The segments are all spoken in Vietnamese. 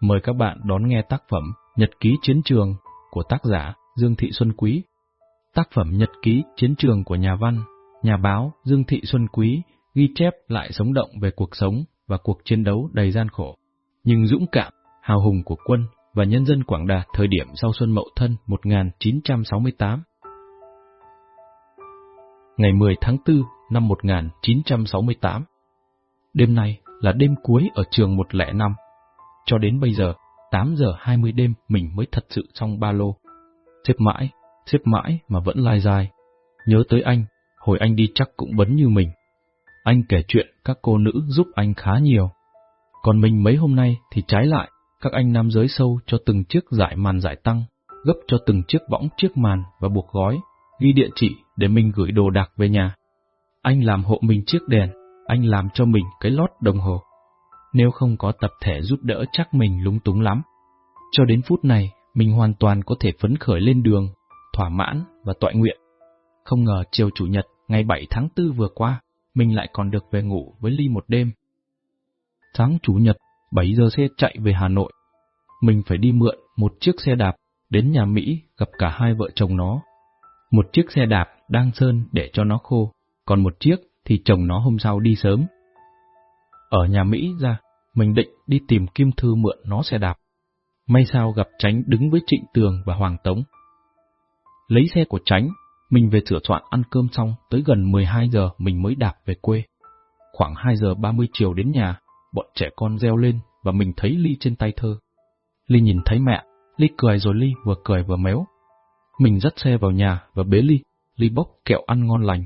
Mời các bạn đón nghe tác phẩm Nhật ký chiến trường của tác giả Dương Thị Xuân Quý. Tác phẩm Nhật ký chiến trường của nhà văn, nhà báo Dương Thị Xuân Quý ghi chép lại sống động về cuộc sống và cuộc chiến đấu đầy gian khổ, nhưng dũng cảm, hào hùng của quân và nhân dân Quảng Đà thời điểm sau Xuân Mậu Thân 1968. Ngày 10 tháng 4 năm 1968 Đêm nay là đêm cuối ở trường 105. Cho đến bây giờ, 8 giờ 20 đêm mình mới thật sự xong ba lô. Xếp mãi, xếp mãi mà vẫn lai dài. Nhớ tới anh, hồi anh đi chắc cũng bấn như mình. Anh kể chuyện các cô nữ giúp anh khá nhiều. Còn mình mấy hôm nay thì trái lại, các anh nam giới sâu cho từng chiếc giải màn giải tăng, gấp cho từng chiếc võng chiếc màn và buộc gói, ghi địa chỉ để mình gửi đồ đạc về nhà. Anh làm hộ mình chiếc đèn, anh làm cho mình cái lót đồng hồ. Nếu không có tập thể giúp đỡ chắc mình lúng túng lắm. Cho đến phút này, mình hoàn toàn có thể phấn khởi lên đường, thỏa mãn và tọa nguyện. Không ngờ chiều Chủ nhật ngày 7 tháng 4 vừa qua, mình lại còn được về ngủ với Ly một đêm. Sáng Chủ nhật, 7 giờ xe chạy về Hà Nội. Mình phải đi mượn một chiếc xe đạp đến nhà Mỹ gặp cả hai vợ chồng nó. Một chiếc xe đạp đang sơn để cho nó khô, còn một chiếc thì chồng nó hôm sau đi sớm. Ở nhà Mỹ ra, mình định đi tìm Kim Thư mượn nó xe đạp. May sao gặp Tránh đứng với Trịnh Tường và Hoàng Tống. Lấy xe của Tránh, mình về sửa soạn ăn cơm xong tới gần 12 giờ mình mới đạp về quê. Khoảng 2 giờ 30 chiều đến nhà, bọn trẻ con reo lên và mình thấy Ly trên tay thơ. Ly nhìn thấy mẹ, Ly cười rồi Ly vừa cười vừa méo. Mình dắt xe vào nhà và bế Ly, Ly bốc kẹo ăn ngon lành.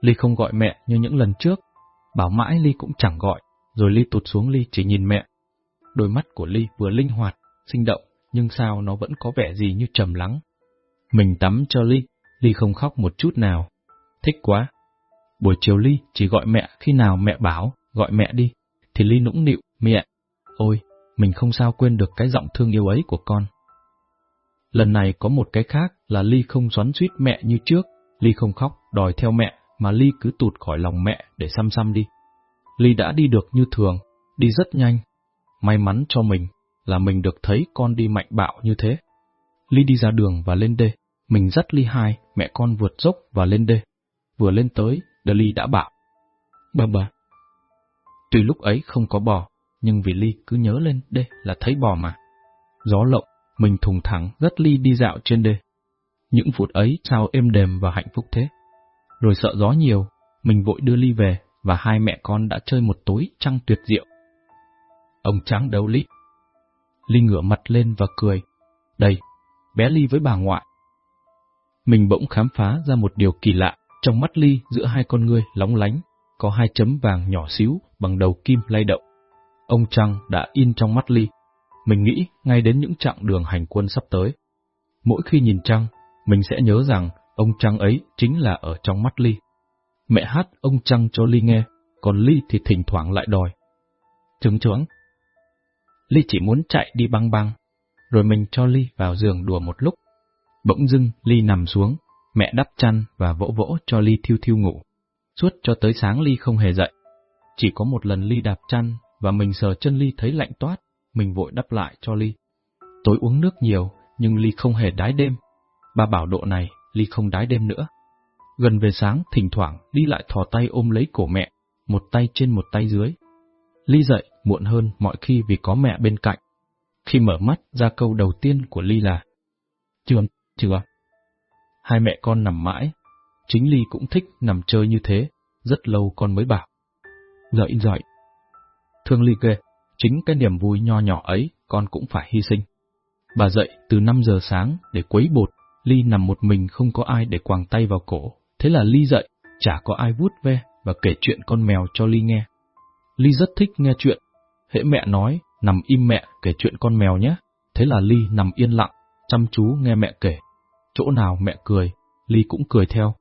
Ly không gọi mẹ như những lần trước, bảo mãi Ly cũng chẳng gọi, rồi Ly tụt xuống Ly chỉ nhìn mẹ. Đôi mắt của Ly vừa linh hoạt, sinh động, nhưng sao nó vẫn có vẻ gì như trầm lắng. Mình tắm cho Ly, Ly không khóc một chút nào. Thích quá. Buổi chiều Ly chỉ gọi mẹ khi nào mẹ bảo, gọi mẹ đi, thì Ly nũng nịu, mẹ. Ôi, mình không sao quên được cái giọng thương yêu ấy của con. Lần này có một cái khác là Ly không xoắn suýt mẹ như trước, Ly không khóc, đòi theo mẹ, mà Ly cứ tụt khỏi lòng mẹ để xăm xăm đi. Ly đã đi được như thường, đi rất nhanh. May mắn cho mình là mình được thấy con đi mạnh bạo như thế. Ly đi ra đường và lên đê, mình dắt Ly hai, mẹ con vượt dốc và lên đê. Vừa lên tới, Đờ Ly đã bảo. Bà bà. Tuy lúc ấy không có bò, nhưng vì Ly cứ nhớ lên đê là thấy bò mà. Gió lộng, mình thùng thẳng dắt Ly đi dạo trên đê. Những phút ấy sao êm đềm và hạnh phúc thế. Rồi sợ gió nhiều, mình vội đưa Ly về và hai mẹ con đã chơi một tối trăng tuyệt diệu. Ông trắng đấu Ly? Ly ngửa mặt lên và cười. Đây, bé Ly với bà ngoại. Mình bỗng khám phá ra một điều kỳ lạ trong mắt Ly giữa hai con ngươi lóng lánh, có hai chấm vàng nhỏ xíu bằng đầu kim lay động. Ông Trăng đã in trong mắt Ly. Mình nghĩ ngay đến những chặng đường hành quân sắp tới. Mỗi khi nhìn Trăng, mình sẽ nhớ rằng ông Trăng ấy chính là ở trong mắt Ly. Mẹ hát ông Trăng cho Ly nghe, còn Ly thì thỉnh thoảng lại đòi. Trứng trướng. Ly chỉ muốn chạy đi băng băng, rồi mình cho Ly vào giường đùa một lúc. Bỗng dưng Ly nằm xuống, mẹ đắp chăn và vỗ vỗ cho Ly thiêu thiêu ngủ. Suốt cho tới sáng Ly không hề dậy. Chỉ có một lần Ly đạp chăn và mình sờ chân Ly thấy lạnh toát, mình vội đắp lại cho Ly. Tối uống nước nhiều, nhưng Ly không hề đái đêm. Bà bảo độ này, Ly không đái đêm nữa. Gần về sáng, thỉnh thoảng đi lại thò tay ôm lấy cổ mẹ, một tay trên một tay dưới. Ly dậy muộn hơn mọi khi vì có mẹ bên cạnh. Khi mở mắt ra câu đầu tiên của Ly là Chưa, chưa. Hai mẹ con nằm mãi. Chính Ly cũng thích nằm chơi như thế, rất lâu con mới bảo. Dậy dậy. Thương Ly ghê, chính cái niềm vui nho nhỏ ấy con cũng phải hy sinh. Bà dậy từ 5 giờ sáng để quấy bột, Ly nằm một mình không có ai để quàng tay vào cổ. Thế là Ly dậy, chả có ai vuốt ve và kể chuyện con mèo cho Ly nghe. Ly rất thích nghe chuyện. Hễ mẹ nói, nằm im mẹ kể chuyện con mèo nhé. Thế là Ly nằm yên lặng, chăm chú nghe mẹ kể. Chỗ nào mẹ cười, Ly cũng cười theo.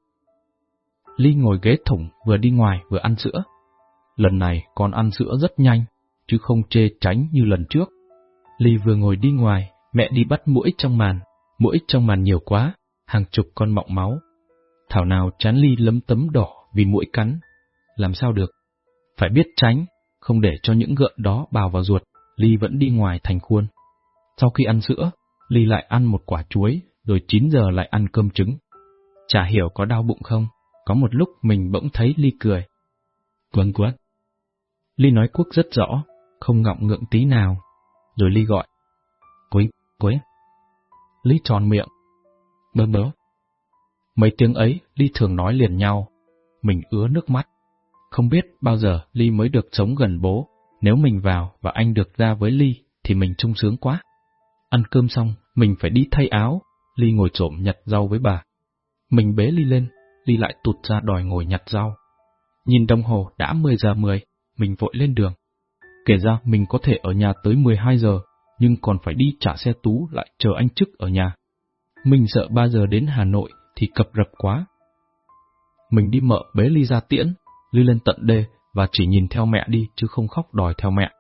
Ly ngồi ghế thủng vừa đi ngoài vừa ăn sữa. Lần này con ăn sữa rất nhanh, chứ không chê tránh như lần trước. Ly vừa ngồi đi ngoài, mẹ đi bắt mũi trong màn. Mũi trong màn nhiều quá, hàng chục con mọng máu. Thảo nào chán Ly lấm tấm đỏ vì mũi cắn. Làm sao được? Phải biết tránh, không để cho những gợn đó bào vào ruột, Ly vẫn đi ngoài thành khuôn. Sau khi ăn sữa, Ly lại ăn một quả chuối, rồi 9 giờ lại ăn cơm trứng. Chả hiểu có đau bụng không, có một lúc mình bỗng thấy Ly cười. Quấn quấn. Ly nói quốc rất rõ, không ngọng ngượng tí nào. Rồi Ly gọi. Quấy, quấy. Ly tròn miệng. Bớ bớ. Mấy tiếng ấy, Ly thường nói liền nhau. Mình ứa nước mắt. Không biết bao giờ Ly mới được sống gần bố. Nếu mình vào và anh được ra với Ly, thì mình sung sướng quá. Ăn cơm xong, mình phải đi thay áo. Ly ngồi trộm nhặt rau với bà. Mình bế Ly lên, Ly lại tụt ra đòi ngồi nhặt rau. Nhìn đồng hồ đã 10 giờ 10, mình vội lên đường. Kể ra mình có thể ở nhà tới 12 giờ, nhưng còn phải đi trả xe tú lại chờ anh chức ở nhà. Mình sợ 3 giờ đến Hà Nội thì cập rập quá. Mình đi mợ bế Ly ra tiễn, Ly lên tận đê và chỉ nhìn theo mẹ đi chứ không khóc đòi theo mẹ.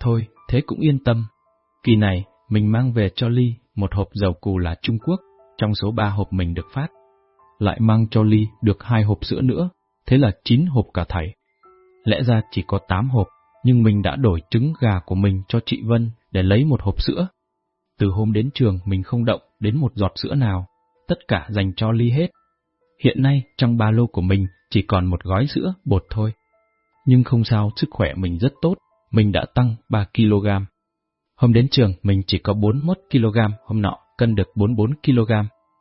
Thôi, thế cũng yên tâm. Kỳ này, mình mang về cho Ly một hộp dầu cù là Trung Quốc, trong số ba hộp mình được phát. Lại mang cho Ly được hai hộp sữa nữa, thế là chín hộp cả thảy. Lẽ ra chỉ có tám hộp, nhưng mình đã đổi trứng gà của mình cho chị Vân để lấy một hộp sữa. Từ hôm đến trường mình không động đến một giọt sữa nào, tất cả dành cho Ly hết. Hiện nay trong ba lô của mình chỉ còn một gói sữa bột thôi. Nhưng không sao, sức khỏe mình rất tốt, mình đã tăng 3 kg. Hôm đến trường mình chỉ có 41 kg, hôm nọ cân được 44 kg,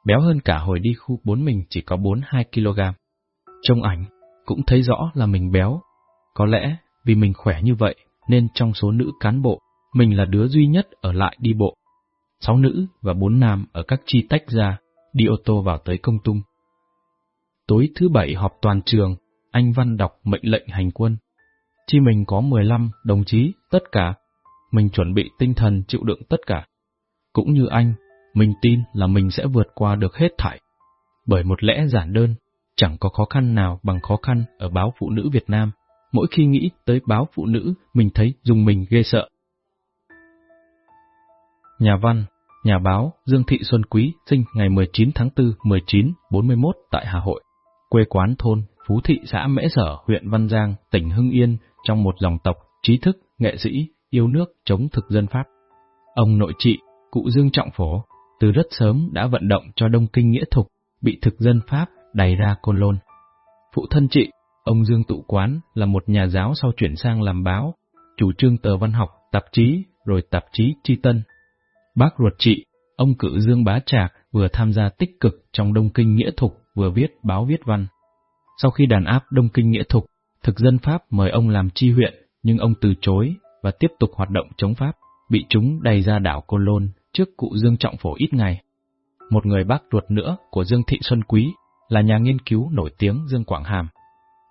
béo hơn cả hồi đi khu 4 mình chỉ có 42 kg. Trong ảnh, cũng thấy rõ là mình béo. Có lẽ vì mình khỏe như vậy nên trong số nữ cán bộ, mình là đứa duy nhất ở lại đi bộ. Sáu nữ và bốn nam ở các chi tách ra, đi ô tô vào tới công tung. Tối thứ bảy họp toàn trường, anh Văn đọc mệnh lệnh hành quân. Chi mình có 15 đồng chí, tất cả. Mình chuẩn bị tinh thần chịu đựng tất cả. Cũng như anh, mình tin là mình sẽ vượt qua được hết thảy. Bởi một lẽ giản đơn, chẳng có khó khăn nào bằng khó khăn ở báo Phụ nữ Việt Nam. Mỗi khi nghĩ tới báo Phụ nữ, mình thấy dùng mình ghê sợ. Nhà văn, nhà báo Dương Thị Xuân Quý sinh ngày 19 tháng 4 1941 tại Hà Hội, quê quán thôn Phú Thị xã Mễ Sở, huyện Văn Giang, tỉnh Hưng Yên trong một dòng tộc trí thức, nghệ sĩ, yêu nước chống thực dân Pháp. Ông nội trị, cụ Dương Trọng Phổ, từ rất sớm đã vận động cho Đông Kinh Nghĩa Thục bị thực dân Pháp đày ra Côn Lôn. Phụ thân chị, ông Dương Tụ Quán là một nhà giáo sau chuyển sang làm báo, chủ trương tờ văn học, tạp chí, rồi tạp chí Tri Tân. Bác ruột chị, ông cử Dương Bá Trạc vừa tham gia tích cực trong Đông Kinh Nghĩa Thục vừa viết báo viết văn. Sau khi đàn áp Đông Kinh Nghĩa Thục, thực dân Pháp mời ông làm chi huyện, nhưng ông từ chối và tiếp tục hoạt động chống Pháp, bị chúng đầy ra đảo Côn Lôn trước cụ Dương Trọng Phổ ít ngày. Một người bác ruột nữa của Dương Thị Xuân Quý là nhà nghiên cứu nổi tiếng Dương Quảng Hàm.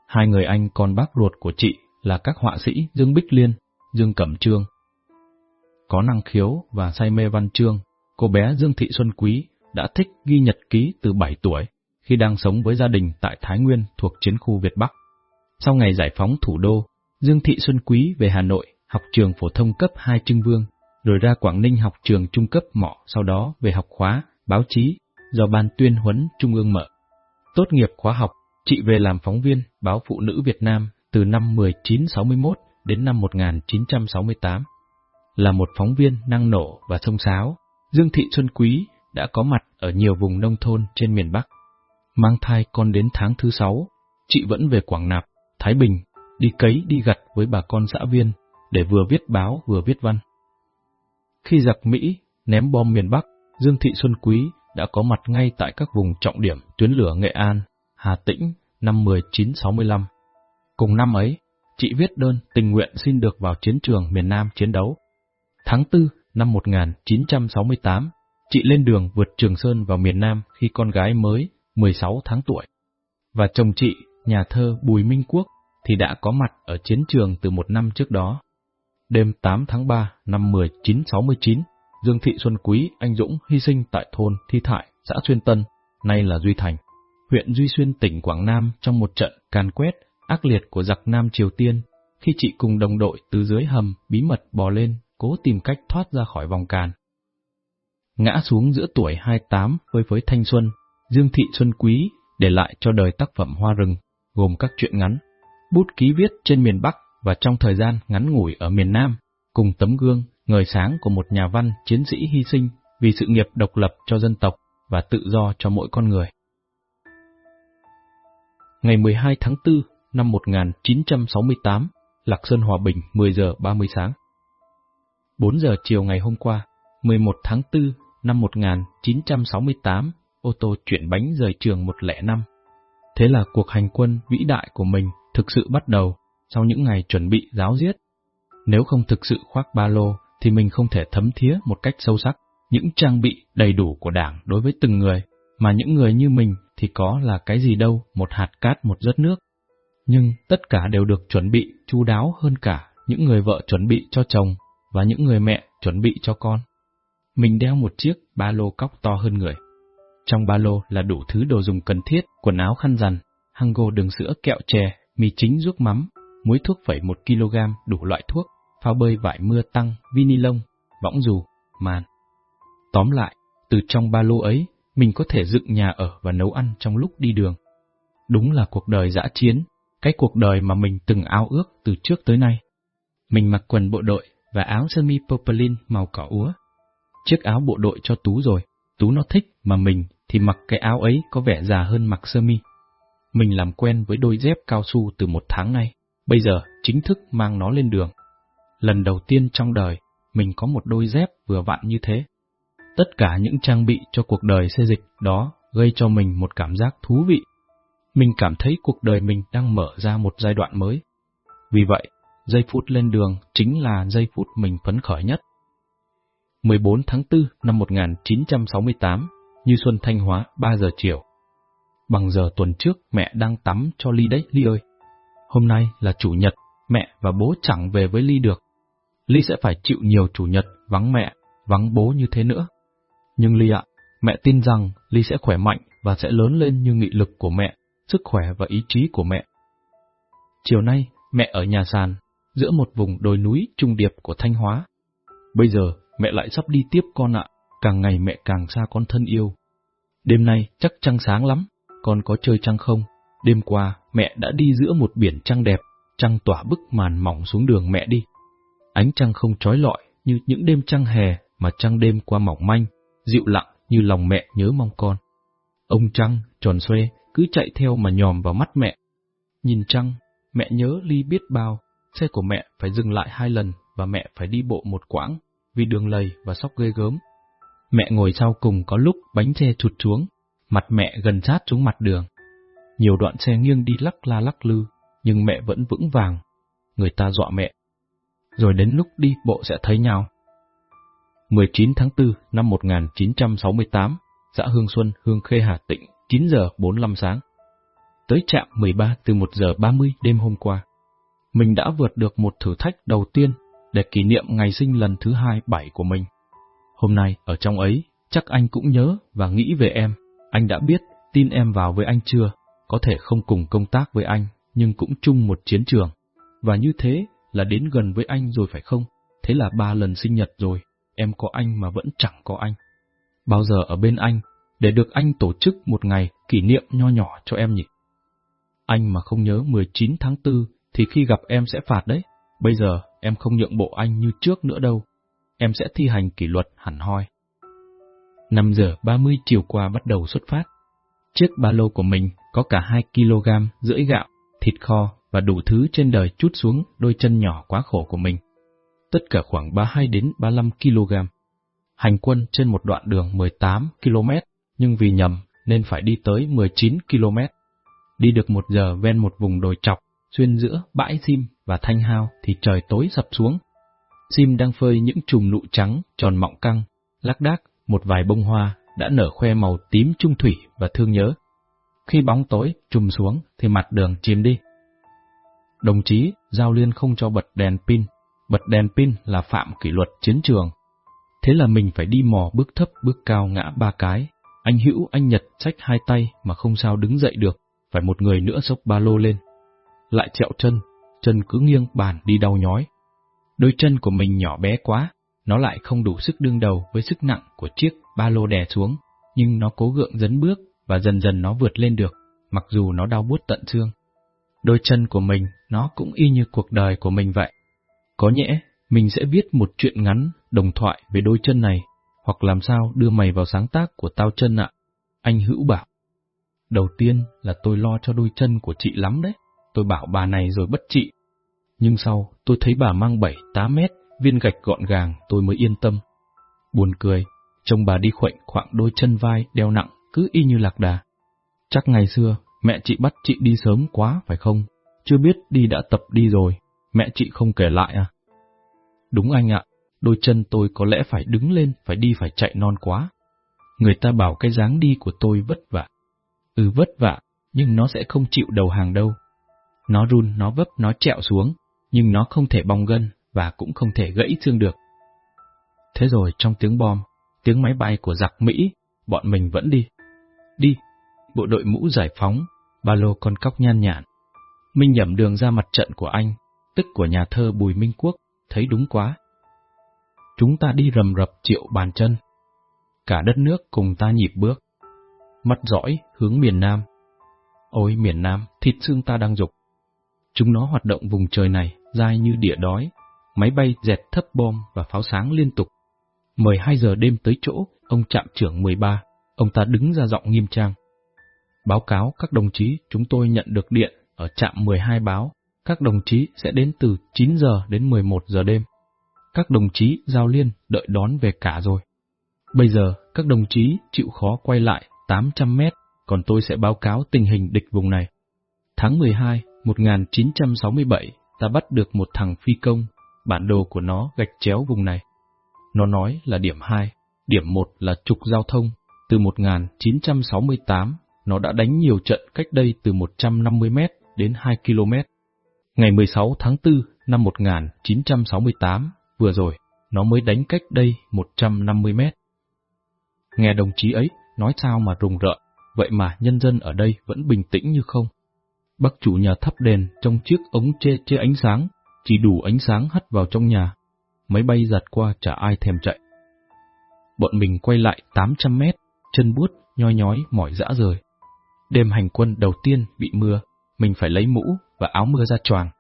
Hai người anh con bác ruột của chị là các họa sĩ Dương Bích Liên, Dương Cẩm Trương. Có năng khiếu và say mê văn chương, cô bé Dương Thị Xuân Quý đã thích ghi nhật ký từ 7 tuổi khi đang sống với gia đình tại Thái Nguyên thuộc chiến khu Việt Bắc. Sau ngày giải phóng thủ đô, Dương Thị Xuân Quý về Hà Nội học trường phổ thông cấp 2 Trưng Vương, rồi ra Quảng Ninh học trường trung cấp mọ, sau đó về học khóa, báo chí, do Ban tuyên huấn Trung ương mở. Tốt nghiệp khóa học, chị về làm phóng viên báo Phụ nữ Việt Nam từ năm 1961 đến năm 1968. Là một phóng viên năng nổ và thông sáo, Dương Thị Xuân Quý đã có mặt ở nhiều vùng nông thôn trên miền Bắc. Mang thai con đến tháng thứ sáu, chị vẫn về Quảng Nạp, Thái Bình, đi cấy đi gặt với bà con xã viên để vừa viết báo vừa viết văn. Khi giặc Mỹ ném bom miền Bắc, Dương Thị Xuân Quý đã có mặt ngay tại các vùng trọng điểm tuyến lửa Nghệ An, Hà Tĩnh năm 1965. Cùng năm ấy, chị viết đơn tình nguyện xin được vào chiến trường miền Nam chiến đấu. Tháng 4 năm 1968, chị lên đường vượt Trường Sơn vào miền Nam khi con gái mới 16 tháng tuổi. Và chồng chị, nhà thơ Bùi Minh Quốc, thì đã có mặt ở chiến trường từ một năm trước đó. Đêm 8 tháng 3 năm 1969, Dương Thị Xuân Quý anh Dũng hy sinh tại thôn Thi Thại, xã Xuyên Tân, nay là Duy Thành, huyện Duy Xuyên tỉnh Quảng Nam trong một trận càn quét ác liệt của giặc Nam Triều Tiên khi chị cùng đồng đội từ dưới hầm bí mật bò lên cố tìm cách thoát ra khỏi vòng càn. Ngã xuống giữa tuổi 28 với với thanh xuân, Dương Thị Xuân Quý để lại cho đời tác phẩm Hoa Rừng, gồm các truyện ngắn, bút ký viết trên miền Bắc và trong thời gian ngắn ngủi ở miền Nam, cùng tấm gương, ngời sáng của một nhà văn, chiến sĩ hy sinh vì sự nghiệp độc lập cho dân tộc và tự do cho mỗi con người. Ngày 12 tháng 4 năm 1968, Lạc Sơn Hòa Bình 10 giờ 30 sáng. 4 giờ chiều ngày hôm qua, 11 tháng 4 năm 1968, ô tô chuyển bánh rời trường 105. Thế là cuộc hành quân vĩ đại của mình thực sự bắt đầu sau những ngày chuẩn bị giáo giết. Nếu không thực sự khoác ba lô, thì mình không thể thấm thía một cách sâu sắc những trang bị đầy đủ của đảng đối với từng người, mà những người như mình thì có là cái gì đâu, một hạt cát một giấc nước. Nhưng tất cả đều được chuẩn bị chu đáo hơn cả những người vợ chuẩn bị cho chồng và những người mẹ chuẩn bị cho con. Mình đeo một chiếc ba lô cóc to hơn người. Trong ba lô là đủ thứ đồ dùng cần thiết, quần áo khăn rằn, hango đường sữa kẹo chè, mì chính ruốc mắm, muối thuốc phẩy 1 kg đủ loại thuốc, phao bơi vải mưa tăng, vinilông, võng dù, màn. Tóm lại, từ trong ba lô ấy, mình có thể dựng nhà ở và nấu ăn trong lúc đi đường. Đúng là cuộc đời dã chiến, cái cuộc đời mà mình từng ao ước từ trước tới nay. Mình mặc quần bộ đội và áo sơ mi popolin màu cỏ úa. Chiếc áo bộ đội cho Tú rồi, Tú nó thích mà mình thì mặc cái áo ấy có vẻ già hơn mặc sơ mi. Mình làm quen với đôi dép cao su từ một tháng nay, bây giờ chính thức mang nó lên đường. Lần đầu tiên trong đời, mình có một đôi dép vừa vặn như thế. Tất cả những trang bị cho cuộc đời xê dịch đó gây cho mình một cảm giác thú vị. Mình cảm thấy cuộc đời mình đang mở ra một giai đoạn mới. Vì vậy, giây phút lên đường chính là giây phút mình phấn khởi nhất. 14 tháng 4 năm 1968, Như Xuân Thanh Hóa 3 giờ chiều. Bằng giờ tuần trước mẹ đang tắm cho Ly đấy, Ly ơi. Hôm nay là chủ nhật, mẹ và bố chẳng về với Ly được. Ly sẽ phải chịu nhiều chủ nhật vắng mẹ, vắng bố như thế nữa. Nhưng Ly ạ, mẹ tin rằng Ly sẽ khỏe mạnh và sẽ lớn lên như nghị lực của mẹ, sức khỏe và ý chí của mẹ. Chiều nay, mẹ ở nhà sàn, giữa một vùng đồi núi trung điệp của Thanh Hóa. Bây giờ, mẹ lại sắp đi tiếp con ạ, càng ngày mẹ càng xa con thân yêu. Đêm nay chắc trăng sáng lắm, con có chơi trăng không? Đêm qua, mẹ đã đi giữa một biển trăng đẹp, trăng tỏa bức màn mỏng xuống đường mẹ đi. Ánh trăng không trói lọi như những đêm trăng hè mà trăng đêm qua mỏng manh, dịu lặng như lòng mẹ nhớ mong con. Ông trăng, tròn xoe, cứ chạy theo mà nhòm vào mắt mẹ. Nhìn trăng, mẹ nhớ ly biết bao, xe của mẹ phải dừng lại hai lần và mẹ phải đi bộ một quãng vì đường lầy và sóc ghê gớm. Mẹ ngồi sau cùng có lúc bánh xe trụt xuống, mặt mẹ gần sát xuống mặt đường. Nhiều đoạn xe nghiêng đi lắc la lắc lư, nhưng mẹ vẫn vững vàng. Người ta dọa mẹ. Rồi đến lúc đi bộ sẽ thấy nhau. 19 tháng 4 năm 1968, xã Hương Xuân, Hương Khê Hà Tĩnh, 9 giờ 45 sáng. Tới trạm 13 từ 1 giờ 30 đêm hôm qua. Mình đã vượt được một thử thách đầu tiên để kỷ niệm ngày sinh lần thứ hai bảy của mình. Hôm nay, ở trong ấy, chắc anh cũng nhớ và nghĩ về em. Anh đã biết, tin em vào với anh chưa, có thể không cùng công tác với anh, nhưng cũng chung một chiến trường. Và như thế là đến gần với anh rồi phải không? Thế là ba lần sinh nhật rồi, em có anh mà vẫn chẳng có anh. Bao giờ ở bên anh, để được anh tổ chức một ngày kỷ niệm nho nhỏ cho em nhỉ? Anh mà không nhớ 19 tháng 4 thì khi gặp em sẽ phạt đấy. Bây giờ em không nhượng bộ anh như trước nữa đâu. Em sẽ thi hành kỷ luật hẳn hoi. 5 giờ 30 chiều qua bắt đầu xuất phát. Chiếc ba lô của mình có cả 2 kg rưỡi gạo, thịt kho và đủ thứ trên đời chút xuống đôi chân nhỏ quá khổ của mình. Tất cả khoảng 32 đến 35 kg. Hành quân trên một đoạn đường 18 km, nhưng vì nhầm nên phải đi tới 19 km. Đi được một giờ ven một vùng đồi chọc, xuyên giữa bãi sim và thanh hao thì trời tối sập xuống. Sim đang phơi những chùm nụ trắng tròn mọng căng, lác đác một vài bông hoa đã nở khoe màu tím trung thủy và thương nhớ. Khi bóng tối trùm xuống thì mặt đường chìm đi. Đồng chí giao liên không cho bật đèn pin, bật đèn pin là phạm kỷ luật chiến trường. Thế là mình phải đi mò bước thấp bước cao ngã ba cái. Anh Hữu, anh Nhật trách hai tay mà không sao đứng dậy được, phải một người nữa xốc ba lô lên. Lại trẹo chân, chân cứ nghiêng bàn đi đau nhói. Đôi chân của mình nhỏ bé quá, nó lại không đủ sức đương đầu với sức nặng của chiếc ba lô đè xuống, nhưng nó cố gượng dấn bước và dần dần nó vượt lên được, mặc dù nó đau buốt tận xương. Đôi chân của mình, nó cũng y như cuộc đời của mình vậy. Có nhẽ, mình sẽ viết một chuyện ngắn, đồng thoại về đôi chân này, hoặc làm sao đưa mày vào sáng tác của tao chân ạ. Anh Hữu bảo. Đầu tiên là tôi lo cho đôi chân của chị lắm đấy, tôi bảo bà này rồi bất trị. Nhưng sau, tôi thấy bà mang 7-8 mét, viên gạch gọn gàng, tôi mới yên tâm. Buồn cười, trông bà đi khuệnh khoảng đôi chân vai đeo nặng, cứ y như lạc đà. Chắc ngày xưa, mẹ chị bắt chị đi sớm quá, phải không? Chưa biết đi đã tập đi rồi, mẹ chị không kể lại à? Đúng anh ạ, đôi chân tôi có lẽ phải đứng lên, phải đi phải chạy non quá. Người ta bảo cái dáng đi của tôi vất vả. Ừ vất vả, nhưng nó sẽ không chịu đầu hàng đâu. Nó run, nó vấp, nó trẹo xuống, nhưng nó không thể bong gân và cũng không thể gãy xương được. Thế rồi trong tiếng bom, tiếng máy bay của giặc Mỹ, bọn mình vẫn đi. Đi, bộ đội mũ giải phóng, ba lô con cóc nhan nhản. Minh nhẩm đường ra mặt trận của anh, tức của nhà thơ Bùi Minh Quốc, thấy đúng quá. Chúng ta đi rầm rập triệu bàn chân. Cả đất nước cùng ta nhịp bước. Mắt dõi hướng miền Nam. Ôi miền Nam, thịt xương ta đang dục. Chúng nó hoạt động vùng trời này, dai như địa đói. Máy bay dẹt thấp bom và pháo sáng liên tục. 12 giờ đêm tới chỗ, ông trạm trưởng 13, ông ta đứng ra giọng nghiêm trang. Báo cáo các đồng chí, chúng tôi nhận được điện ở trạm 12 báo, các đồng chí sẽ đến từ 9 giờ đến 11 giờ đêm. Các đồng chí giao liên đợi đón về cả rồi. Bây giờ, các đồng chí chịu khó quay lại 800 mét, còn tôi sẽ báo cáo tình hình địch vùng này. Tháng 12, 1967, ta bắt được một thằng phi công, bản đồ của nó gạch chéo vùng này. Nó nói là điểm 2, điểm 1 là trục giao thông, từ 1968 nó đã đánh nhiều trận cách đây từ 150 m đến 2 km. Ngày 16 tháng 4 năm 1968, vừa rồi, nó mới đánh cách đây 150 m Nghe đồng chí ấy nói sao mà rùng rợn, vậy mà nhân dân ở đây vẫn bình tĩnh như không. Bác chủ nhà thắp đèn trong chiếc ống chê chê ánh sáng, chỉ đủ ánh sáng hắt vào trong nhà. Máy bay giặt qua chả ai thèm chạy. Bọn mình quay lại 800 mét, chân buốt, nhoi nhói, mỏi dã rời. Đêm hành quân đầu tiên bị mưa, mình phải lấy mũ và áo mưa ra choàng.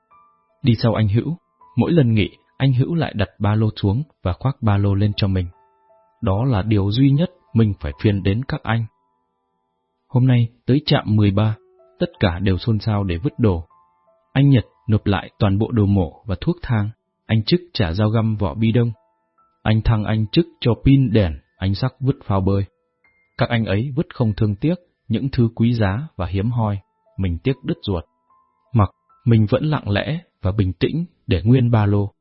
Đi sau anh Hữu, mỗi lần nghỉ, anh Hữu lại đặt ba lô xuống và khoác ba lô lên cho mình. Đó là điều duy nhất mình phải phiền đến các anh. Hôm nay tới trạm 13, tất cả đều xôn xao để vứt đồ. Anh Nhật nộp lại toàn bộ đồ mổ và thuốc thang, anh Trức trả dao găm vỏ bi đông. Anh Thăng anh Trức cho pin đèn, anh Sắc vứt phao bơi. Các anh ấy vứt không thương tiếc những thứ quý giá và hiếm hoi, mình tiếc đứt ruột. Mặc mình vẫn lặng lẽ và bình tĩnh để nguyên ba lô.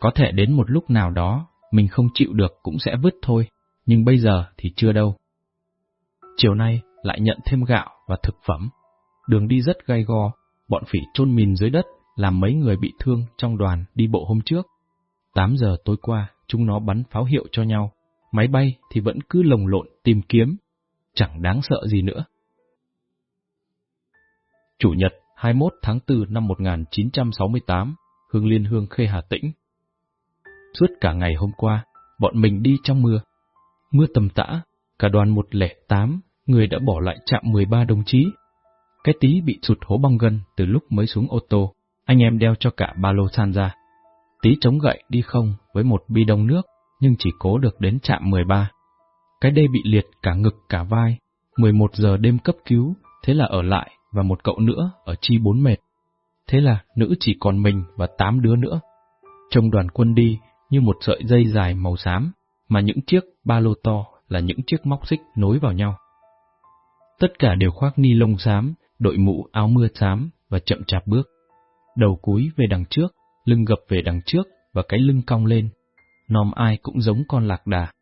Có thể đến một lúc nào đó, mình không chịu được cũng sẽ vứt thôi, nhưng bây giờ thì chưa đâu. Chiều nay lại nhận thêm gạo và thực phẩm. Đường đi rất gai go, bọn phỉ chôn mìn dưới đất, làm mấy người bị thương trong đoàn đi bộ hôm trước. 8 giờ tối qua, chúng nó bắn pháo hiệu cho nhau. Máy bay thì vẫn cứ lồng lộn tìm kiếm. Chẳng đáng sợ gì nữa. Chủ nhật 21 tháng 4 năm 1968, Hương Liên Hương Khê Hà Tĩnh. Suốt cả ngày hôm qua, bọn mình đi trong mưa. Mưa tầm tã, cả đoàn 108 người đã bỏ lại chạm 13 đồng chí. Cái tí bị sụt hố bong gân từ lúc mới xuống ô tô, anh em đeo cho cả ba lô san ra. Tí chống gậy đi không với một bi đông nước, nhưng chỉ cố được đến trạm 13. Cái đê bị liệt cả ngực cả vai, 11 giờ đêm cấp cứu, thế là ở lại và một cậu nữa ở chi bốn mệt. Thế là nữ chỉ còn mình và tám đứa nữa. Trong đoàn quân đi như một sợi dây dài màu xám, mà những chiếc ba lô to là những chiếc móc xích nối vào nhau. Tất cả đều khoác ni lông xám, đội mũ áo mưa xám và chậm chạp bước. Đầu cúi về đằng trước, lưng gập về đằng trước và cái lưng cong lên. Nòm ai cũng giống con lạc đà.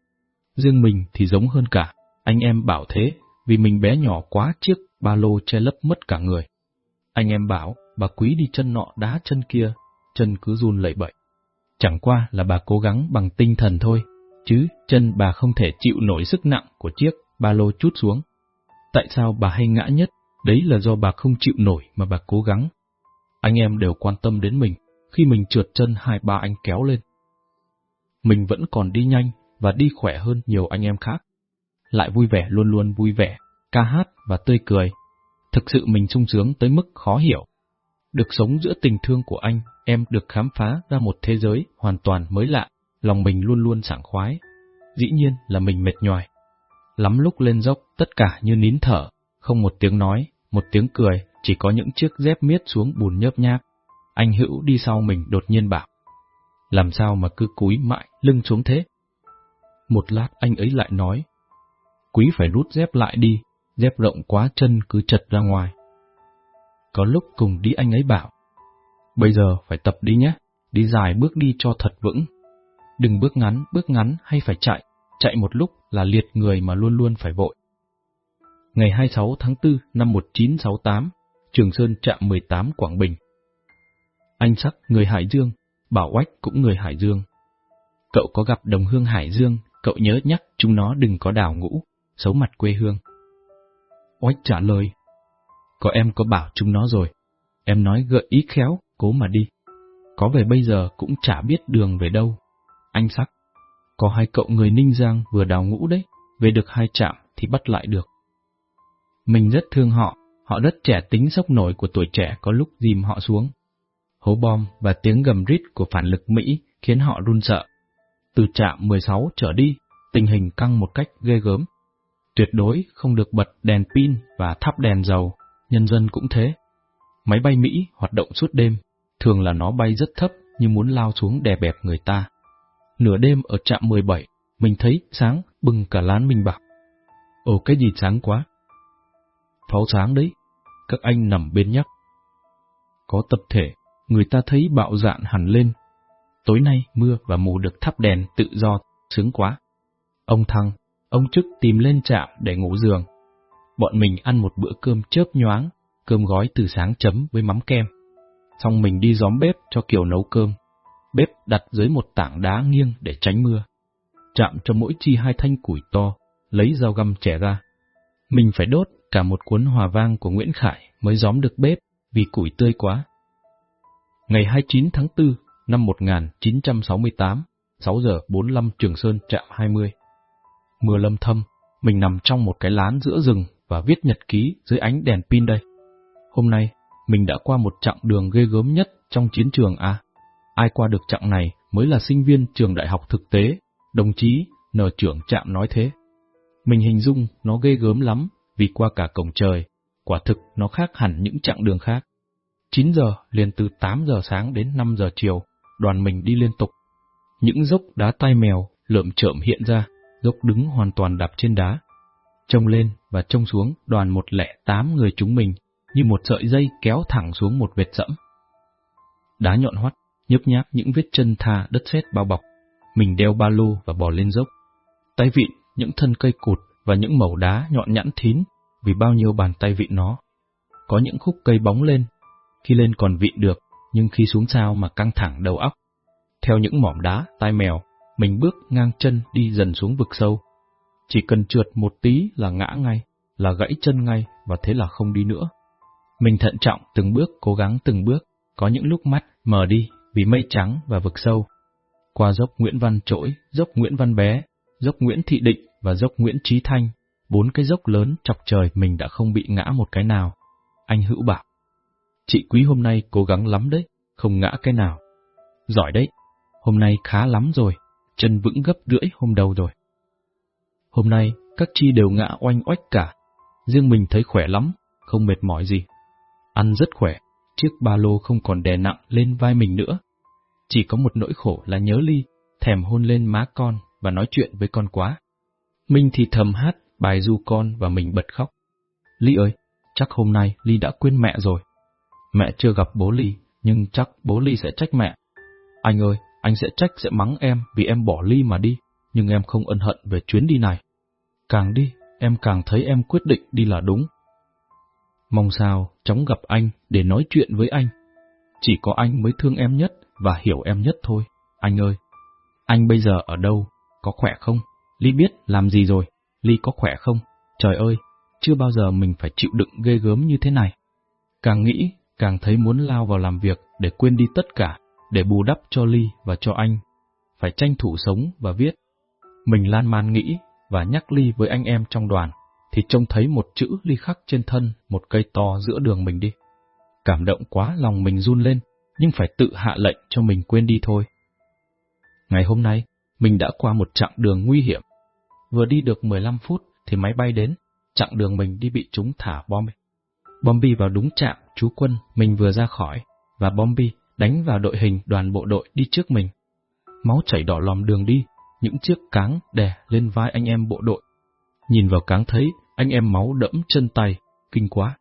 Riêng mình thì giống hơn cả, anh em bảo thế, vì mình bé nhỏ quá chiếc ba lô che lấp mất cả người. Anh em bảo, bà quý đi chân nọ đá chân kia, chân cứ run lẩy bẩy. Chẳng qua là bà cố gắng bằng tinh thần thôi, chứ chân bà không thể chịu nổi sức nặng của chiếc ba lô chút xuống. Tại sao bà hay ngã nhất? Đấy là do bà không chịu nổi mà bà cố gắng. Anh em đều quan tâm đến mình khi mình trượt chân hai ba anh kéo lên. Mình vẫn còn đi nhanh và đi khỏe hơn nhiều anh em khác. Lại vui vẻ luôn luôn vui vẻ, ca hát và tươi cười. Thực sự mình sung sướng tới mức khó hiểu. Được sống giữa tình thương của anh, em được khám phá ra một thế giới hoàn toàn mới lạ, lòng mình luôn luôn sảng khoái. Dĩ nhiên là mình mệt nhoài. Lắm lúc lên dốc, tất cả như nín thở, không một tiếng nói, một tiếng cười, chỉ có những chiếc dép miết xuống bùn nhớp nháp. Anh Hữu đi sau mình đột nhiên bảo. Làm sao mà cứ cúi mãi, lưng xuống thế? Một lát anh ấy lại nói. Quý phải rút dép lại đi, dép rộng quá chân cứ chật ra ngoài. Có lúc cùng đi anh ấy bảo. Bây giờ phải tập đi nhé, đi dài bước đi cho thật vững. Đừng bước ngắn, bước ngắn hay phải chạy, chạy một lúc là liệt người mà luôn luôn phải vội. Ngày 26 tháng 4 năm 1968, Trường Sơn trạm 18 Quảng Bình. Anh Sắc người Hải Dương, Bảo Oách cũng người Hải Dương. Cậu có gặp đồng hương Hải Dương, cậu nhớ nhắc chúng nó đừng có đảo ngũ, xấu mặt quê hương. Oách trả lời, có em có bảo chúng nó rồi, em nói gợi ý khéo, cố mà đi. Có về bây giờ cũng chả biết đường về đâu. Anh Sắc, có hai cậu người Ninh Giang vừa đào ngũ đấy, về được hai trạm thì bắt lại được. Mình rất thương họ, họ rất trẻ tính sốc nổi của tuổi trẻ có lúc dìm họ xuống. Hố bom và tiếng gầm rít của phản lực Mỹ khiến họ run sợ. Từ trạm 16 trở đi, tình hình căng một cách ghê gớm. Tuyệt đối không được bật đèn pin và thắp đèn dầu, nhân dân cũng thế. Máy bay Mỹ hoạt động suốt đêm, thường là nó bay rất thấp như muốn lao xuống đè bẹp người ta. Nửa đêm ở trạm 17, mình thấy sáng bừng cả lán mình bảo. Ồ cái gì sáng quá? Pháo sáng đấy, các anh nằm bên nhắc. Có tập thể, người ta thấy bạo dạn hẳn lên. Tối nay mưa và mù được thắp đèn tự do, sướng quá. Ông Thăng, ông Trức tìm lên trạm để ngủ giường. Bọn mình ăn một bữa cơm chớp nhoáng, cơm gói từ sáng chấm với mắm kem. Xong mình đi gióm bếp cho kiểu nấu cơm. Bếp đặt dưới một tảng đá nghiêng để tránh mưa. Chạm cho mỗi chi hai thanh củi to, lấy dao găm trẻ ra. Mình phải đốt cả một cuốn hòa vang của Nguyễn Khải mới gióm được bếp vì củi tươi quá. Ngày 29 tháng 4 năm 1968, 6 giờ 45 Trường Sơn trạm 20. Mưa lâm thâm, mình nằm trong một cái lán giữa rừng và viết nhật ký dưới ánh đèn pin đây. Hôm nay, mình đã qua một chặng đường ghê gớm nhất trong chiến trường A. Ai qua được chặng này mới là sinh viên trường đại học thực tế, đồng chí, nờ trưởng trạm nói thế. Mình hình dung nó ghê gớm lắm vì qua cả cổng trời, quả thực nó khác hẳn những chặng đường khác. 9 giờ liền từ 8 giờ sáng đến 5 giờ chiều, đoàn mình đi liên tục. Những dốc đá tai mèo lượm chợm hiện ra, dốc đứng hoàn toàn đạp trên đá. Trông lên và trông xuống đoàn một lẻ tám người chúng mình, như một sợi dây kéo thẳng xuống một vệt sẫm. Đá nhọn hoắt, nhấp nháp những vết chân tha đất sét bao bọc. Mình đeo ba lô và bò lên dốc. Tay vịn, những thân cây cụt và những mẩu đá nhọn nhẵn thín vì bao nhiêu bàn tay vịn nó. Có những khúc cây bóng lên, khi lên còn vịn được, nhưng khi xuống sao mà căng thẳng đầu óc. Theo những mỏm đá, tai mèo, mình bước ngang chân đi dần xuống vực sâu. Chỉ cần trượt một tí là ngã ngay, là gãy chân ngay và thế là không đi nữa. Mình thận trọng từng bước, cố gắng từng bước, có những lúc mắt mờ đi vì mây trắng và vực sâu. Qua dốc Nguyễn Văn Trỗi, dốc Nguyễn Văn Bé, dốc Nguyễn Thị Định và dốc Nguyễn Trí Thanh, bốn cái dốc lớn chọc trời mình đã không bị ngã một cái nào. Anh Hữu bảo, chị Quý hôm nay cố gắng lắm đấy, không ngã cái nào. Giỏi đấy, hôm nay khá lắm rồi, chân vững gấp rưỡi hôm đầu rồi. Hôm nay, các chi đều ngã oanh oách cả, riêng mình thấy khỏe lắm, không mệt mỏi gì. Ăn rất khỏe, chiếc ba lô không còn đè nặng lên vai mình nữa. Chỉ có một nỗi khổ là nhớ Ly, thèm hôn lên má con và nói chuyện với con quá. Minh thì thầm hát bài du con và mình bật khóc. Ly ơi, chắc hôm nay Ly đã quên mẹ rồi. Mẹ chưa gặp bố Ly, nhưng chắc bố Ly sẽ trách mẹ. Anh ơi, anh sẽ trách sẽ mắng em vì em bỏ Ly mà đi, nhưng em không ân hận về chuyến đi này. Càng đi, em càng thấy em quyết định đi là đúng. Mong sao chóng gặp anh để nói chuyện với anh. Chỉ có anh mới thương em nhất và hiểu em nhất thôi, anh ơi. Anh bây giờ ở đâu, có khỏe không? Ly biết làm gì rồi, Ly có khỏe không? Trời ơi, chưa bao giờ mình phải chịu đựng ghê gớm như thế này. Càng nghĩ, càng thấy muốn lao vào làm việc để quên đi tất cả, để bù đắp cho Ly và cho anh. Phải tranh thủ sống và viết. Mình lan man nghĩ và nhắc Ly với anh em trong đoàn, thì trông thấy một chữ Ly khắc trên thân một cây to giữa đường mình đi. Cảm động quá lòng mình run lên, nhưng phải tự hạ lệnh cho mình quên đi thôi. Ngày hôm nay, mình đã qua một chặng đường nguy hiểm. Vừa đi được 15 phút thì máy bay đến, chặng đường mình đi bị chúng thả bom. Bom bi vào đúng trạm chú quân mình vừa ra khỏi, và bom bi đánh vào đội hình đoàn bộ đội đi trước mình. Máu chảy đỏ lòm đường đi, những chiếc cáng đè lên vai anh em bộ đội. Nhìn vào cáng thấy anh em máu đẫm chân tay, kinh quá.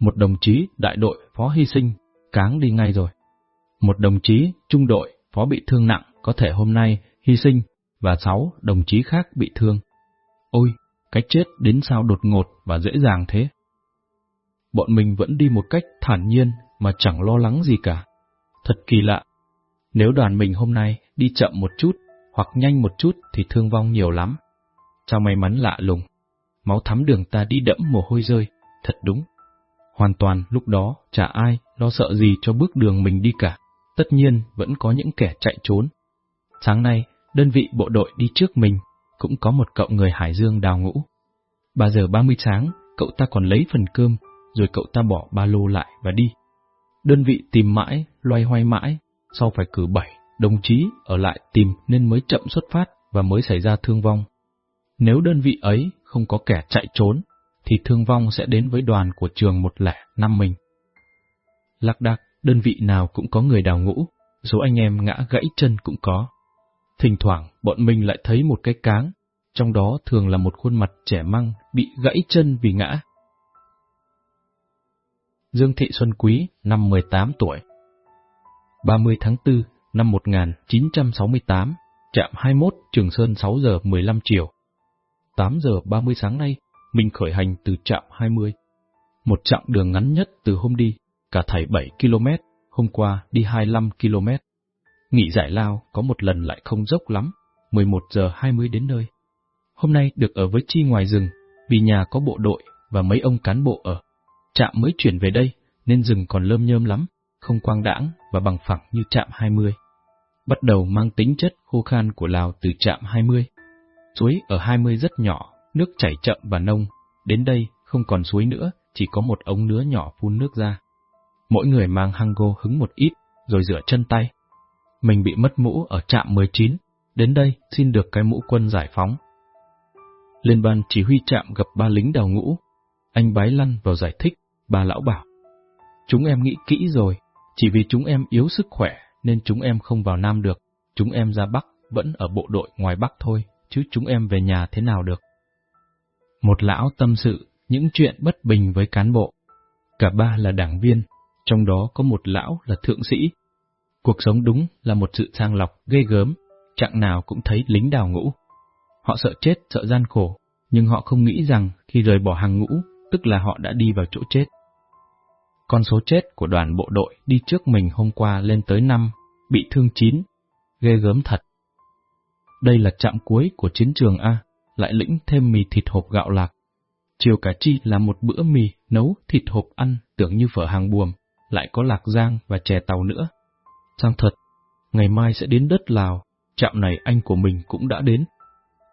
Một đồng chí đại đội phó hy sinh, cáng đi ngay rồi. Một đồng chí trung đội phó bị thương nặng có thể hôm nay hy sinh và sáu đồng chí khác bị thương. Ôi, cái chết đến sao đột ngột và dễ dàng thế. Bọn mình vẫn đi một cách thản nhiên mà chẳng lo lắng gì cả. Thật kỳ lạ. Nếu đoàn mình hôm nay đi chậm một chút hoặc nhanh một chút thì thương vong nhiều lắm. Sao may mắn lạ lùng. Máu thắm đường ta đi đẫm mồ hôi rơi, thật đúng. Hoàn toàn lúc đó chả ai lo sợ gì cho bước đường mình đi cả. Tất nhiên vẫn có những kẻ chạy trốn. Sáng nay, đơn vị bộ đội đi trước mình cũng có một cậu người Hải Dương đào ngũ. 3 giờ 30 sáng, cậu ta còn lấy phần cơm, rồi cậu ta bỏ ba lô lại và đi. Đơn vị tìm mãi, loay hoay mãi, sau phải cử bảy đồng chí ở lại tìm nên mới chậm xuất phát và mới xảy ra thương vong. Nếu đơn vị ấy không có kẻ chạy trốn, thì thương vong sẽ đến với đoàn của trường một lẻ năm mình. Lạc đạc, đơn vị nào cũng có người đào ngũ, số anh em ngã gãy chân cũng có. Thỉnh thoảng bọn mình lại thấy một cái cáng, trong đó thường là một khuôn mặt trẻ măng bị gãy chân vì ngã. Dương Thị Xuân Quý, năm 18 tuổi 30 tháng 4 năm 1968, trạm 21 Trường Sơn 6 giờ 15 chiều. 8 giờ 30 sáng nay, mình khởi hành từ trạm 20. Một chặng đường ngắn nhất từ hôm đi, cả thảy 7 km, hôm qua đi 25 km. Nghỉ giải lao có một lần lại không dốc lắm, 11 giờ 20 đến nơi. Hôm nay được ở với Chi ngoài rừng, vì nhà có bộ đội và mấy ông cán bộ ở. Trạm mới chuyển về đây, nên rừng còn lơm nhơm lắm, không quang đãng và bằng phẳng như trạm 20. Bắt đầu mang tính chất khô khan của Lào từ trạm 20. Suối ở 20 rất nhỏ, nước chảy chậm và nông. Đến đây không còn suối nữa, chỉ có một ống nứa nhỏ phun nước ra. Mỗi người mang hango hứng một ít, rồi rửa chân tay. Mình bị mất mũ ở trạm 19, đến đây xin được cái mũ quân giải phóng. Lên ban chỉ huy trạm gặp ba lính đào ngũ. Anh bái lăn vào giải thích, bà lão bảo. Chúng em nghĩ kỹ rồi, chỉ vì chúng em yếu sức khỏe nên chúng em không vào Nam được. Chúng em ra Bắc vẫn ở bộ đội ngoài Bắc thôi, chứ chúng em về nhà thế nào được. Một lão tâm sự những chuyện bất bình với cán bộ. Cả ba là đảng viên, trong đó có một lão là thượng sĩ. Cuộc sống đúng là một sự sang lọc ghê gớm, chặng nào cũng thấy lính đào ngũ. Họ sợ chết, sợ gian khổ, nhưng họ không nghĩ rằng khi rời bỏ hàng ngũ, tức là họ đã đi vào chỗ chết. Con số chết của đoàn bộ đội đi trước mình hôm qua lên tới 5, bị thương 9. Ghê gớm thật. Đây là trạm cuối của chiến trường A, lại lĩnh thêm mì thịt hộp gạo lạc. Chiều cả chi là một bữa mì nấu thịt hộp ăn tưởng như phở hàng buồm, lại có lạc giang và chè tàu nữa. Sang thật, ngày mai sẽ đến đất Lào, trạm này anh của mình cũng đã đến.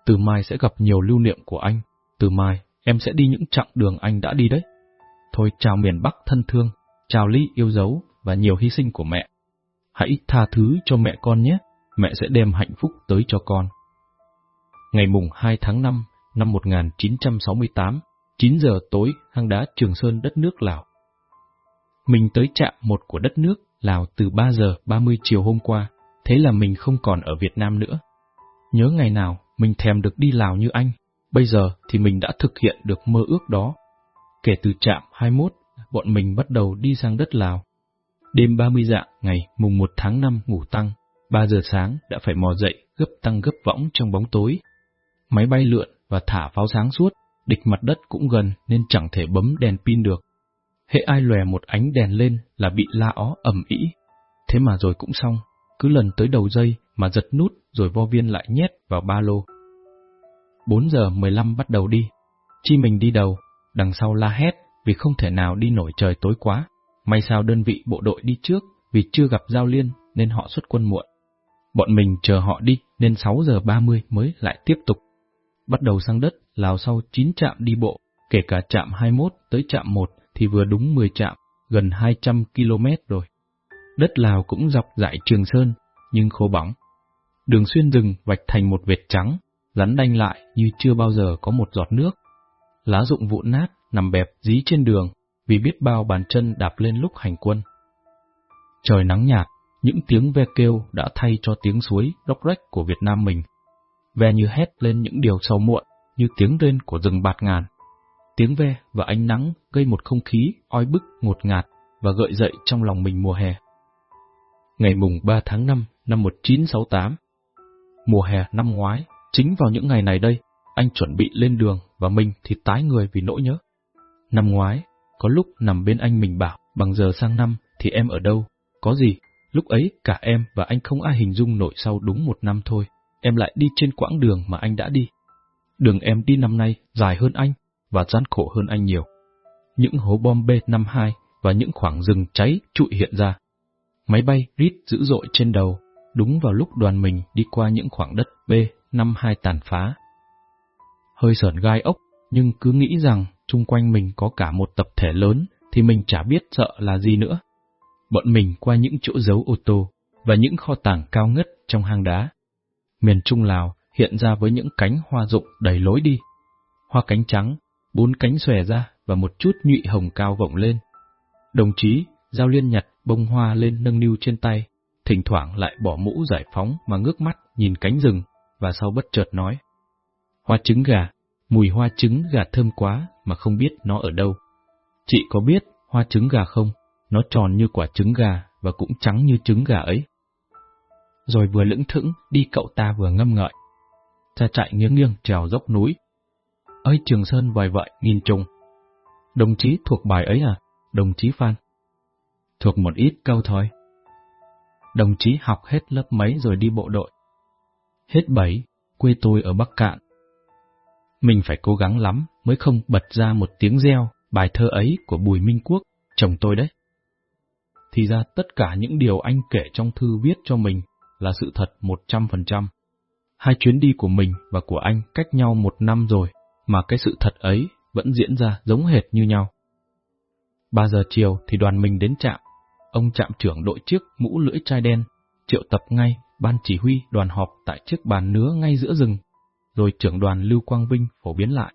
Từ mai sẽ gặp nhiều lưu niệm của anh, từ mai em sẽ đi những chặng đường anh đã đi đấy. Thôi chào miền Bắc thân thương, chào ly yêu dấu và nhiều hy sinh của mẹ. Hãy tha thứ cho mẹ con nhé, mẹ sẽ đem hạnh phúc tới cho con. Ngày mùng 2 tháng 5 năm 1968, 9 giờ tối, hang đá Trường Sơn đất nước Lào. Mình tới trạm một của đất nước Lào từ 3 giờ 30 chiều hôm qua, thế là mình không còn ở Việt Nam nữa. Nhớ ngày nào mình thèm được đi Lào như anh, bây giờ thì mình đã thực hiện được mơ ước đó. Kể từ trạm 21, bọn mình bắt đầu đi sang đất Lào. Đêm 30 dạng ngày mùng 1 tháng 5 ngủ tăng, 3 giờ sáng đã phải mò dậy gấp tăng gấp võng trong bóng tối. Máy bay lượn và thả pháo sáng suốt, địch mặt đất cũng gần nên chẳng thể bấm đèn pin được. Hệ ai lòe một ánh đèn lên là bị la ó ầm ĩ. Thế mà rồi cũng xong, cứ lần tới đầu dây mà giật nút rồi vo viên lại nhét vào ba lô. 4 giờ 15 bắt đầu đi. Chi mình đi đầu, đằng sau la hét vì không thể nào đi nổi trời tối quá. May sao đơn vị bộ đội đi trước vì chưa gặp giao liên nên họ xuất quân muộn. Bọn mình chờ họ đi nên 6 giờ 30 mới lại tiếp tục. Bắt đầu sang đất, Lào sau 9 trạm đi bộ, kể cả trạm 21 tới trạm 1 thì vừa đúng 10 trạm, gần 200 km rồi. Đất Lào cũng dọc dải Trường Sơn, nhưng khô bóng. Đường xuyên rừng vạch thành một vệt trắng, rắn đanh lại như chưa bao giờ có một giọt nước. Lá rụng vụn nát nằm bẹp dí trên đường vì biết bao bàn chân đạp lên lúc hành quân. Trời nắng nhạt, những tiếng ve kêu đã thay cho tiếng suối róc rách của Việt Nam mình. Ve như hét lên những điều sâu muộn, như tiếng rên của rừng bạt ngàn. Tiếng ve và ánh nắng gây một không khí oi bức ngột ngạt và gợi dậy trong lòng mình mùa hè. Ngày mùng 3 tháng 5 năm 1968 Mùa hè năm ngoái, chính vào những ngày này đây, anh chuẩn bị lên đường và mình thì tái người vì nỗi nhớ. Năm ngoái, có lúc nằm bên anh mình bảo, bằng giờ sang năm thì em ở đâu, có gì, lúc ấy cả em và anh không ai hình dung nổi sau đúng một năm thôi, em lại đi trên quãng đường mà anh đã đi. Đường em đi năm nay dài hơn anh và gian khổ hơn anh nhiều. Những hố bom B-52 và những khoảng rừng cháy trụi hiện ra. Máy bay rít dữ dội trên đầu, đúng vào lúc đoàn mình đi qua những khoảng đất B-52 tàn phá. Hơi sởn gai ốc, nhưng cứ nghĩ rằng chung quanh mình có cả một tập thể lớn thì mình chả biết sợ là gì nữa. Bọn mình qua những chỗ giấu ô tô và những kho tàng cao ngất trong hang đá. Miền Trung Lào hiện ra với những cánh hoa rụng đầy lối đi. Hoa cánh trắng, bốn cánh xòe ra và một chút nhụy hồng cao vọng lên. Đồng chí, Giao Liên nhặt bông hoa lên nâng niu trên tay, thỉnh thoảng lại bỏ mũ giải phóng mà ngước mắt nhìn cánh rừng và sau bất chợt nói. Hoa trứng gà, mùi hoa trứng gà thơm quá mà không biết nó ở đâu. Chị có biết hoa trứng gà không? Nó tròn như quả trứng gà và cũng trắng như trứng gà ấy. Rồi vừa lững thững đi cậu ta vừa ngâm ngợi. Cha chạy nghiêng nghiêng trèo dốc núi. Ơi Trường Sơn vòi vợi nghìn trùng. Đồng chí thuộc bài ấy à? Đồng chí Phan. Thuộc một ít câu thôi. Đồng chí học hết lớp mấy rồi đi bộ đội. Hết bảy, quê tôi ở Bắc Cạn. Mình phải cố gắng lắm mới không bật ra một tiếng reo bài thơ ấy của Bùi Minh Quốc, chồng tôi đấy. Thì ra tất cả những điều anh kể trong thư viết cho mình là sự thật một trăm phần trăm. Hai chuyến đi của mình và của anh cách nhau một năm rồi, mà cái sự thật ấy vẫn diễn ra giống hệt như nhau. Ba giờ chiều thì đoàn mình đến trạm. Ông trạm trưởng đội chiếc mũ lưỡi chai đen, triệu tập ngay ban chỉ huy đoàn họp tại chiếc bàn nứa ngay giữa rừng, rồi trưởng đoàn Lưu Quang Vinh phổ biến lại.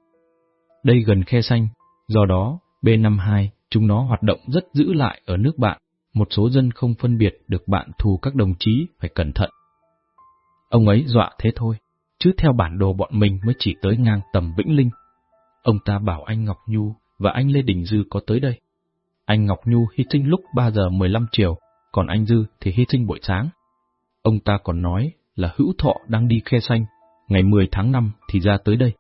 Đây gần khe xanh, do đó B52 chúng nó hoạt động rất giữ lại ở nước bạn, một số dân không phân biệt được bạn thù các đồng chí phải cẩn thận. Ông ấy dọa thế thôi, chứ theo bản đồ bọn mình mới chỉ tới ngang tầm Vĩnh Linh. Ông ta bảo anh Ngọc Nhu và anh Lê Đình Dư có tới đây. Anh Ngọc Nhu hy sinh lúc 3 giờ 15 chiều, còn anh Dư thì hy sinh buổi sáng. Ông ta còn nói là hữu thọ đang đi khe xanh, ngày 10 tháng 5 thì ra tới đây.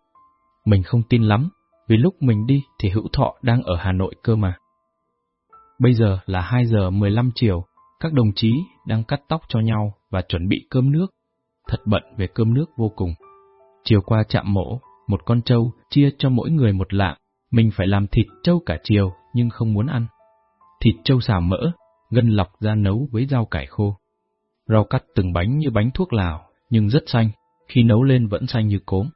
Mình không tin lắm, vì lúc mình đi thì hữu thọ đang ở Hà Nội cơ mà. Bây giờ là 2 giờ 15 chiều, các đồng chí đang cắt tóc cho nhau và chuẩn bị cơm nước. Thật bận về cơm nước vô cùng. Chiều qua chạm mổ, một con trâu chia cho mỗi người một lạng. Mình phải làm thịt trâu cả chiều nhưng không muốn ăn. Thịt trâu xào mỡ, gân lọc ra nấu với rau cải khô. Rau cắt từng bánh như bánh thuốc lào, nhưng rất xanh, khi nấu lên vẫn xanh như cốm.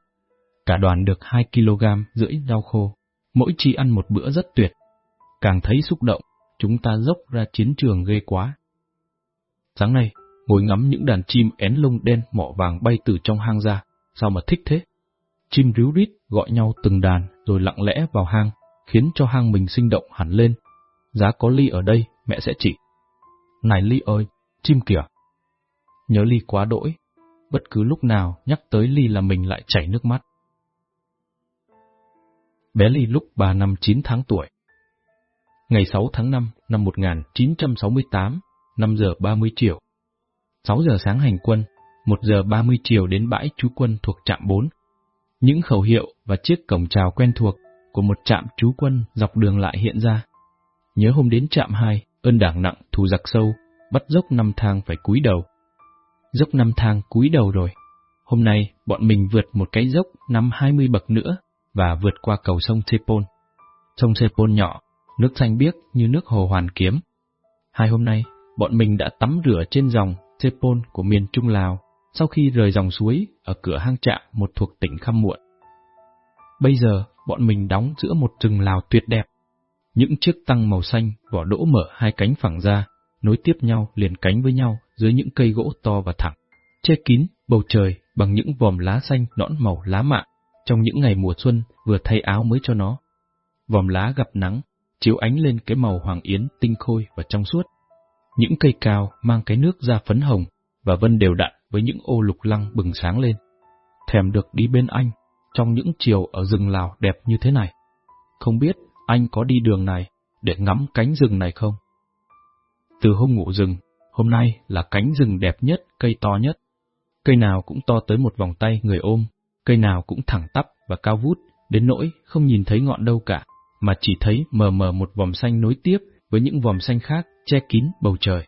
Cả đoàn được 2 kg rưỡi rau khô, mỗi chi ăn một bữa rất tuyệt. Càng thấy xúc động, chúng ta dốc ra chiến trường ghê quá. Sáng nay, ngồi ngắm những đàn chim én lông đen mỏ vàng bay từ trong hang ra, sao mà thích thế? Chim ríu rít gọi nhau từng đàn rồi lặng lẽ vào hang, khiến cho hang mình sinh động hẳn lên. Giá có ly ở đây, mẹ sẽ chỉ. Này ly ơi, chim kìa! Nhớ ly quá đỗi, bất cứ lúc nào nhắc tới ly là mình lại chảy nước mắt. Bé Ly lúc 3 năm 9 tháng tuổi. Ngày 6 tháng 5 năm 1968, 5 giờ 30 chiều. 6 giờ sáng hành quân, 1 giờ 30 chiều đến bãi trú quân thuộc trạm 4. Những khẩu hiệu và chiếc cổng chào quen thuộc của một trạm trú quân dọc đường lại hiện ra. Nhớ hôm đến trạm 2, ơn đảng nặng thù giặc sâu, bắt dốc năm thang phải cúi đầu. Dốc năm thang cúi đầu rồi. Hôm nay, bọn mình vượt một cái dốc năm 20 bậc nữa và vượt qua cầu sông Sepol. Sông Sepol nhỏ, nước xanh biếc như nước hồ Hoàn Kiếm. Hai hôm nay, bọn mình đã tắm rửa trên dòng Sepol của miền Trung Lào sau khi rời dòng suối ở cửa hang trạm một thuộc tỉnh Khăm Muộn. Bây giờ, bọn mình đóng giữa một rừng Lào tuyệt đẹp. những chiếc tăng màu xanh vỏ đỗ mở hai cánh phẳng ra, nối tiếp nhau liền cánh với nhau dưới những cây gỗ to và thẳng, che kín bầu trời bằng những vòm lá xanh nõn màu lá mạ trong những ngày mùa xuân vừa thay áo mới cho nó. Vòm lá gặp nắng, chiếu ánh lên cái màu hoàng yến tinh khôi và trong suốt. Những cây cao mang cái nước ra phấn hồng và vân đều đặn với những ô lục lăng bừng sáng lên. Thèm được đi bên anh trong những chiều ở rừng Lào đẹp như thế này. Không biết anh có đi đường này để ngắm cánh rừng này không? Từ hôm ngủ rừng, hôm nay là cánh rừng đẹp nhất, cây to nhất. Cây nào cũng to tới một vòng tay người ôm, cây nào cũng thẳng tắp và cao vút, đến nỗi không nhìn thấy ngọn đâu cả, mà chỉ thấy mờ mờ một vòng xanh nối tiếp với những vòm xanh khác che kín bầu trời.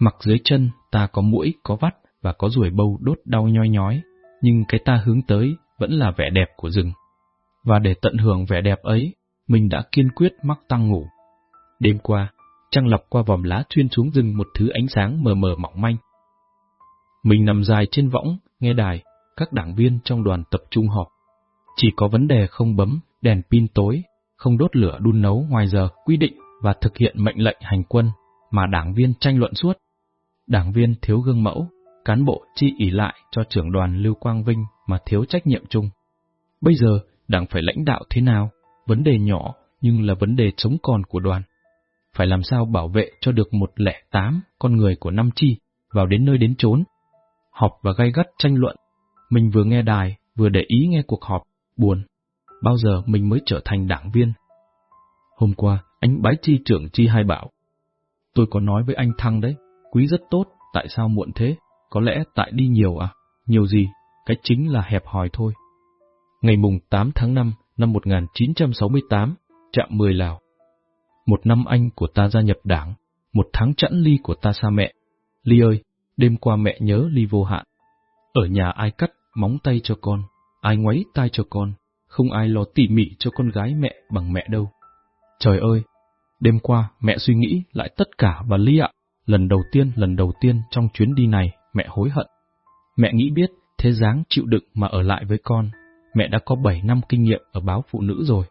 Mặc dưới chân ta có mũi, có vắt và có ruồi bâu đốt đau nhoi nhói, nhưng cái ta hướng tới vẫn là vẻ đẹp của rừng. Và để tận hưởng vẻ đẹp ấy, mình đã kiên quyết mắc tăng ngủ. Đêm qua, trăng lọc qua vòm lá xuyên xuống rừng một thứ ánh sáng mờ mờ mỏng manh. Mình nằm dài trên võng, nghe đài, các đảng viên trong đoàn tập trung họp. Chỉ có vấn đề không bấm đèn pin tối, không đốt lửa đun nấu ngoài giờ quy định và thực hiện mệnh lệnh hành quân mà đảng viên tranh luận suốt. Đảng viên thiếu gương mẫu, cán bộ chi ỉ lại cho trưởng đoàn Lưu Quang Vinh mà thiếu trách nhiệm chung. Bây giờ, đảng phải lãnh đạo thế nào? Vấn đề nhỏ nhưng là vấn đề sống còn của đoàn. Phải làm sao bảo vệ cho được một lẻ tám con người của năm chi vào đến nơi đến chốn. Họp và gay gắt tranh luận. Mình vừa nghe đài, vừa để ý nghe cuộc họp, buồn. Bao giờ mình mới trở thành đảng viên? Hôm qua, anh bái chi trưởng chi hai bảo. Tôi có nói với anh Thăng đấy, quý rất tốt, tại sao muộn thế? Có lẽ tại đi nhiều à? Nhiều gì? Cái chính là hẹp hòi thôi. Ngày mùng 8 tháng 5 năm 1968, trạm 10 Lào. Một năm anh của ta gia nhập đảng, một tháng chẵn ly của ta xa mẹ. Ly ơi, đêm qua mẹ nhớ ly vô hạn. Ở nhà ai cắt móng tay cho con, ai ngoáy tai cho con, không ai lo tỉ mỉ cho con gái mẹ bằng mẹ đâu. Trời ơi, đêm qua mẹ suy nghĩ lại tất cả và Ly ạ, lần đầu tiên lần đầu tiên trong chuyến đi này mẹ hối hận. Mẹ nghĩ biết thế dáng chịu đựng mà ở lại với con, mẹ đã có 7 năm kinh nghiệm ở báo phụ nữ rồi.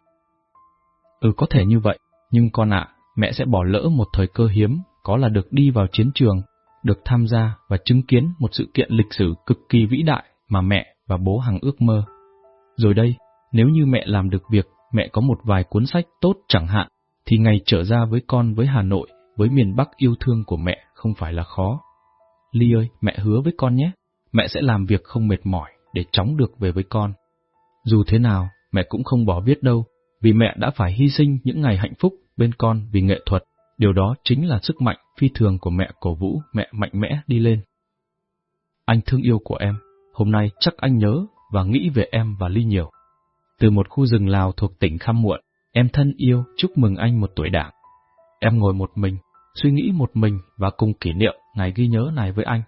Ừ có thể như vậy, nhưng con ạ, mẹ sẽ bỏ lỡ một thời cơ hiếm, có là được đi vào chiến trường, được tham gia và chứng kiến một sự kiện lịch sử cực kỳ vĩ đại mà mẹ và bố hằng ước mơ. Rồi đây, nếu như mẹ làm được việc, mẹ có một vài cuốn sách tốt chẳng hạn, thì ngày trở ra với con với Hà Nội, với miền Bắc yêu thương của mẹ không phải là khó. Ly ơi, mẹ hứa với con nhé, mẹ sẽ làm việc không mệt mỏi để chóng được về với con. Dù thế nào, mẹ cũng không bỏ viết đâu, vì mẹ đã phải hy sinh những ngày hạnh phúc bên con vì nghệ thuật. Điều đó chính là sức mạnh phi thường của mẹ cổ vũ mẹ mạnh mẽ đi lên. Anh thương yêu của em, hôm nay chắc anh nhớ và nghĩ về em và Ly nhiều. Từ một khu rừng Lào thuộc tỉnh Khăm Muộn, em thân yêu chúc mừng anh một tuổi đảng. Em ngồi một mình, suy nghĩ một mình và cùng kỷ niệm ngày ghi nhớ này với anh.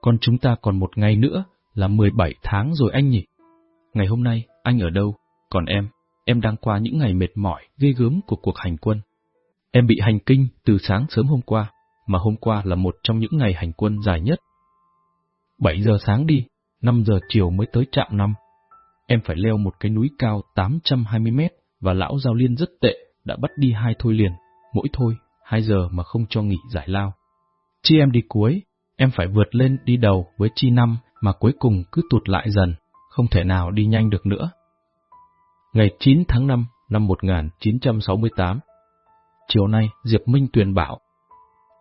Còn chúng ta còn một ngày nữa là 17 tháng rồi anh nhỉ? Ngày hôm nay, anh ở đâu? Còn em, em đang qua những ngày mệt mỏi, ghê gớm của cuộc hành quân. Em bị hành kinh từ sáng sớm hôm qua, mà hôm qua là một trong những ngày hành quân dài nhất. 7 giờ sáng đi, 5 giờ chiều mới tới trạm năm. Em phải leo một cái núi cao 820 mét và lão giao liên rất tệ đã bắt đi hai thôi liền, mỗi thôi hai giờ mà không cho nghỉ giải lao. Chi em đi cuối, em phải vượt lên đi đầu với chi năm mà cuối cùng cứ tụt lại dần, không thể nào đi nhanh được nữa. Ngày 9 tháng 5 năm 1968, chiều nay Diệp Minh Tuyền bảo,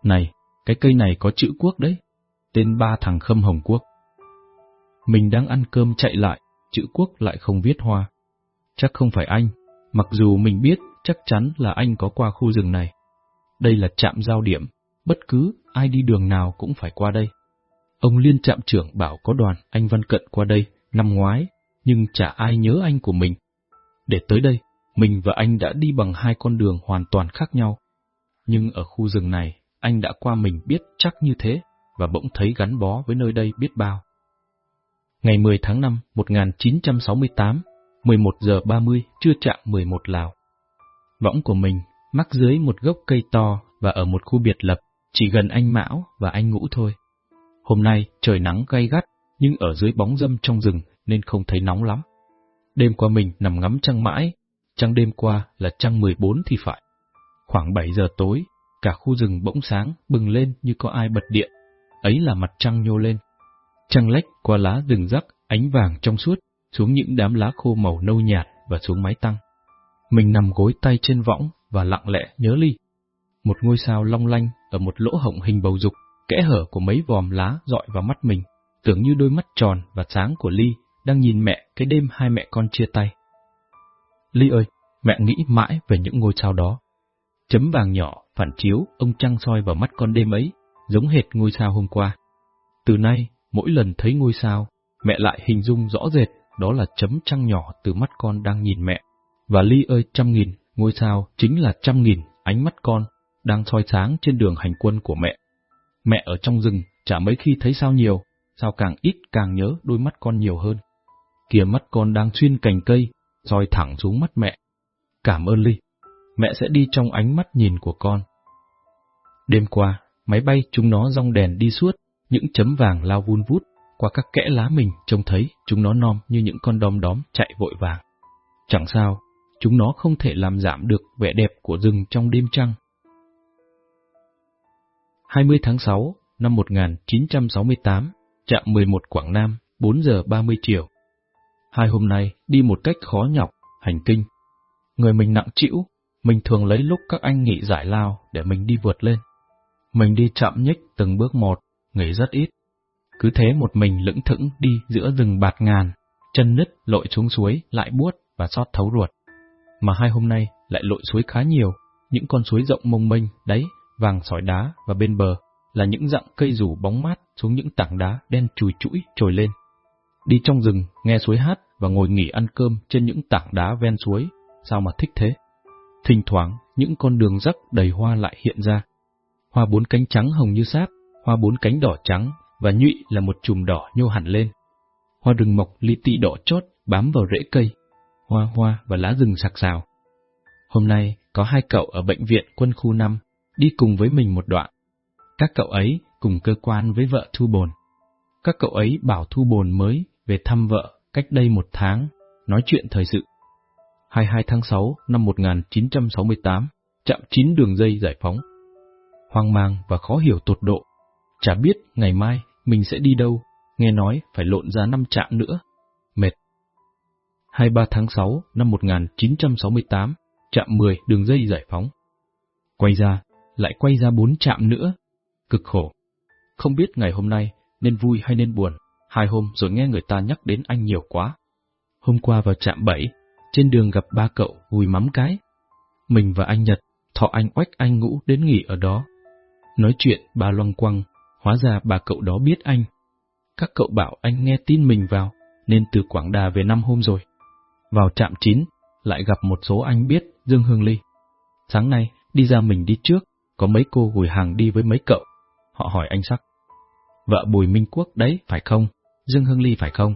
Này, cái cây này có chữ quốc đấy, tên ba thằng khâm hồng quốc. Mình đang ăn cơm chạy lại, chữ quốc lại không viết hoa. Chắc không phải anh, mặc dù mình biết chắc chắn là anh có qua khu rừng này. Đây là trạm giao điểm, bất cứ ai đi đường nào cũng phải qua đây. Ông liên trạm trưởng bảo có đoàn anh Văn Cận qua đây năm ngoái, nhưng chả ai nhớ anh của mình. Để tới đây, mình và anh đã đi bằng hai con đường hoàn toàn khác nhau. Nhưng ở khu rừng này, anh đã qua mình biết chắc như thế, và bỗng thấy gắn bó với nơi đây biết bao. Ngày 10 tháng 5, 1968, 11 giờ 30, chưa chạm 11 Lào. Võng của mình mắc dưới một gốc cây to và ở một khu biệt lập, chỉ gần anh Mão và anh Ngũ thôi. Hôm nay trời nắng gay gắt, nhưng ở dưới bóng dâm trong rừng nên không thấy nóng lắm. Đêm qua mình nằm ngắm trăng mãi, trăng đêm qua là trăng 14 thì phải, Khoảng 7 giờ tối, cả khu rừng bỗng sáng bừng lên như có ai bật điện. Ấy là mặt trăng nhô lên. Trăng lách qua lá rừng rắc ánh vàng trong suốt xuống những đám lá khô màu nâu nhạt và xuống mái tăng. Mình nằm gối tay trên võng và lặng lẽ nhớ ly. Một ngôi sao long lanh ở một lỗ hổng hình bầu dục, kẽ hở của mấy vòm lá dọi vào mắt mình, tưởng như đôi mắt tròn và sáng của Ly đang nhìn mẹ cái đêm hai mẹ con chia tay. Ly ơi, mẹ nghĩ mãi về những ngôi sao đó. Chấm vàng nhỏ phản chiếu ông trăng soi vào mắt con đêm ấy, giống hệt ngôi sao hôm qua. Từ nay, mỗi lần thấy ngôi sao, mẹ lại hình dung rõ rệt đó là chấm trăng nhỏ từ mắt con đang nhìn mẹ. Và Ly ơi trăm nghìn, ngôi sao chính là trăm nghìn ánh mắt con đang soi sáng trên đường hành quân của mẹ. Mẹ ở trong rừng chả mấy khi thấy sao nhiều, sao càng ít càng nhớ đôi mắt con nhiều hơn. Kìa mắt con đang xuyên cành cây, soi thẳng xuống mắt mẹ. Cảm ơn Ly, mẹ sẽ đi trong ánh mắt nhìn của con. Đêm qua, máy bay chúng nó rong đèn đi suốt, những chấm vàng lao vun vút, qua các kẽ lá mình trông thấy chúng nó non như những con đom đóm chạy vội vàng. Chẳng sao, chúng nó không thể làm giảm được vẻ đẹp của rừng trong đêm trăng. 20 tháng 6 năm 1968, trạm 11 Quảng Nam, 4 giờ 30 chiều. Hai hôm nay đi một cách khó nhọc, hành kinh. Người mình nặng chịu, mình thường lấy lúc các anh nghỉ giải lao để mình đi vượt lên. Mình đi chậm nhích từng bước một, nghỉ rất ít. Cứ thế một mình lững thững đi giữa rừng bạt ngàn, chân nứt lội xuống suối lại buốt và xót thấu ruột. Mà hai hôm nay lại lội suối khá nhiều, những con suối rộng mông mênh, đấy, vàng sỏi đá và bên bờ là những dạng cây rủ bóng mát xuống những tảng đá đen chùi chũi trồi lên. Đi trong rừng, nghe suối hát và ngồi nghỉ ăn cơm trên những tảng đá ven suối, sao mà thích thế. Thỉnh thoảng, những con đường rắc đầy hoa lại hiện ra. Hoa bốn cánh trắng hồng như sáp, hoa bốn cánh đỏ trắng và nhụy là một chùm đỏ nhô hẳn lên. Hoa rừng mọc li ti đỏ chót bám vào rễ cây, hoa hoa và lá rừng sạc sào. Hôm nay có hai cậu ở bệnh viện quân khu 5 đi cùng với mình một đoạn. Các cậu ấy cùng cơ quan với vợ Thu Bồn. Các cậu ấy bảo Thu Bồn mới về thăm vợ cách đây một tháng, nói chuyện thời sự. 22 tháng 6 năm 1968, chạm 9 đường dây giải phóng. Hoang mang và khó hiểu tột độ. Chả biết ngày mai mình sẽ đi đâu, nghe nói phải lộn ra năm trạm nữa. Mệt. 23 tháng 6 năm 1968, chạm 10 đường dây giải phóng. Quay ra, lại quay ra bốn trạm nữa. Cực khổ. Không biết ngày hôm nay nên vui hay nên buồn, hai hôm rồi nghe người ta nhắc đến anh nhiều quá. Hôm qua vào trạm 7, trên đường gặp ba cậu vùi mắm cái. Mình và anh Nhật, thọ anh oách anh ngũ đến nghỉ ở đó. Nói chuyện ba loăng quăng, hóa ra bà cậu đó biết anh. Các cậu bảo anh nghe tin mình vào, nên từ Quảng Đà về năm hôm rồi. Vào trạm 9, lại gặp một số anh biết Dương Hương Ly. Sáng nay, đi ra mình đi trước, có mấy cô gửi hàng đi với mấy cậu. Họ hỏi anh Sắc. Vợ Bùi Minh Quốc đấy, phải không? Dương Hương Ly phải không?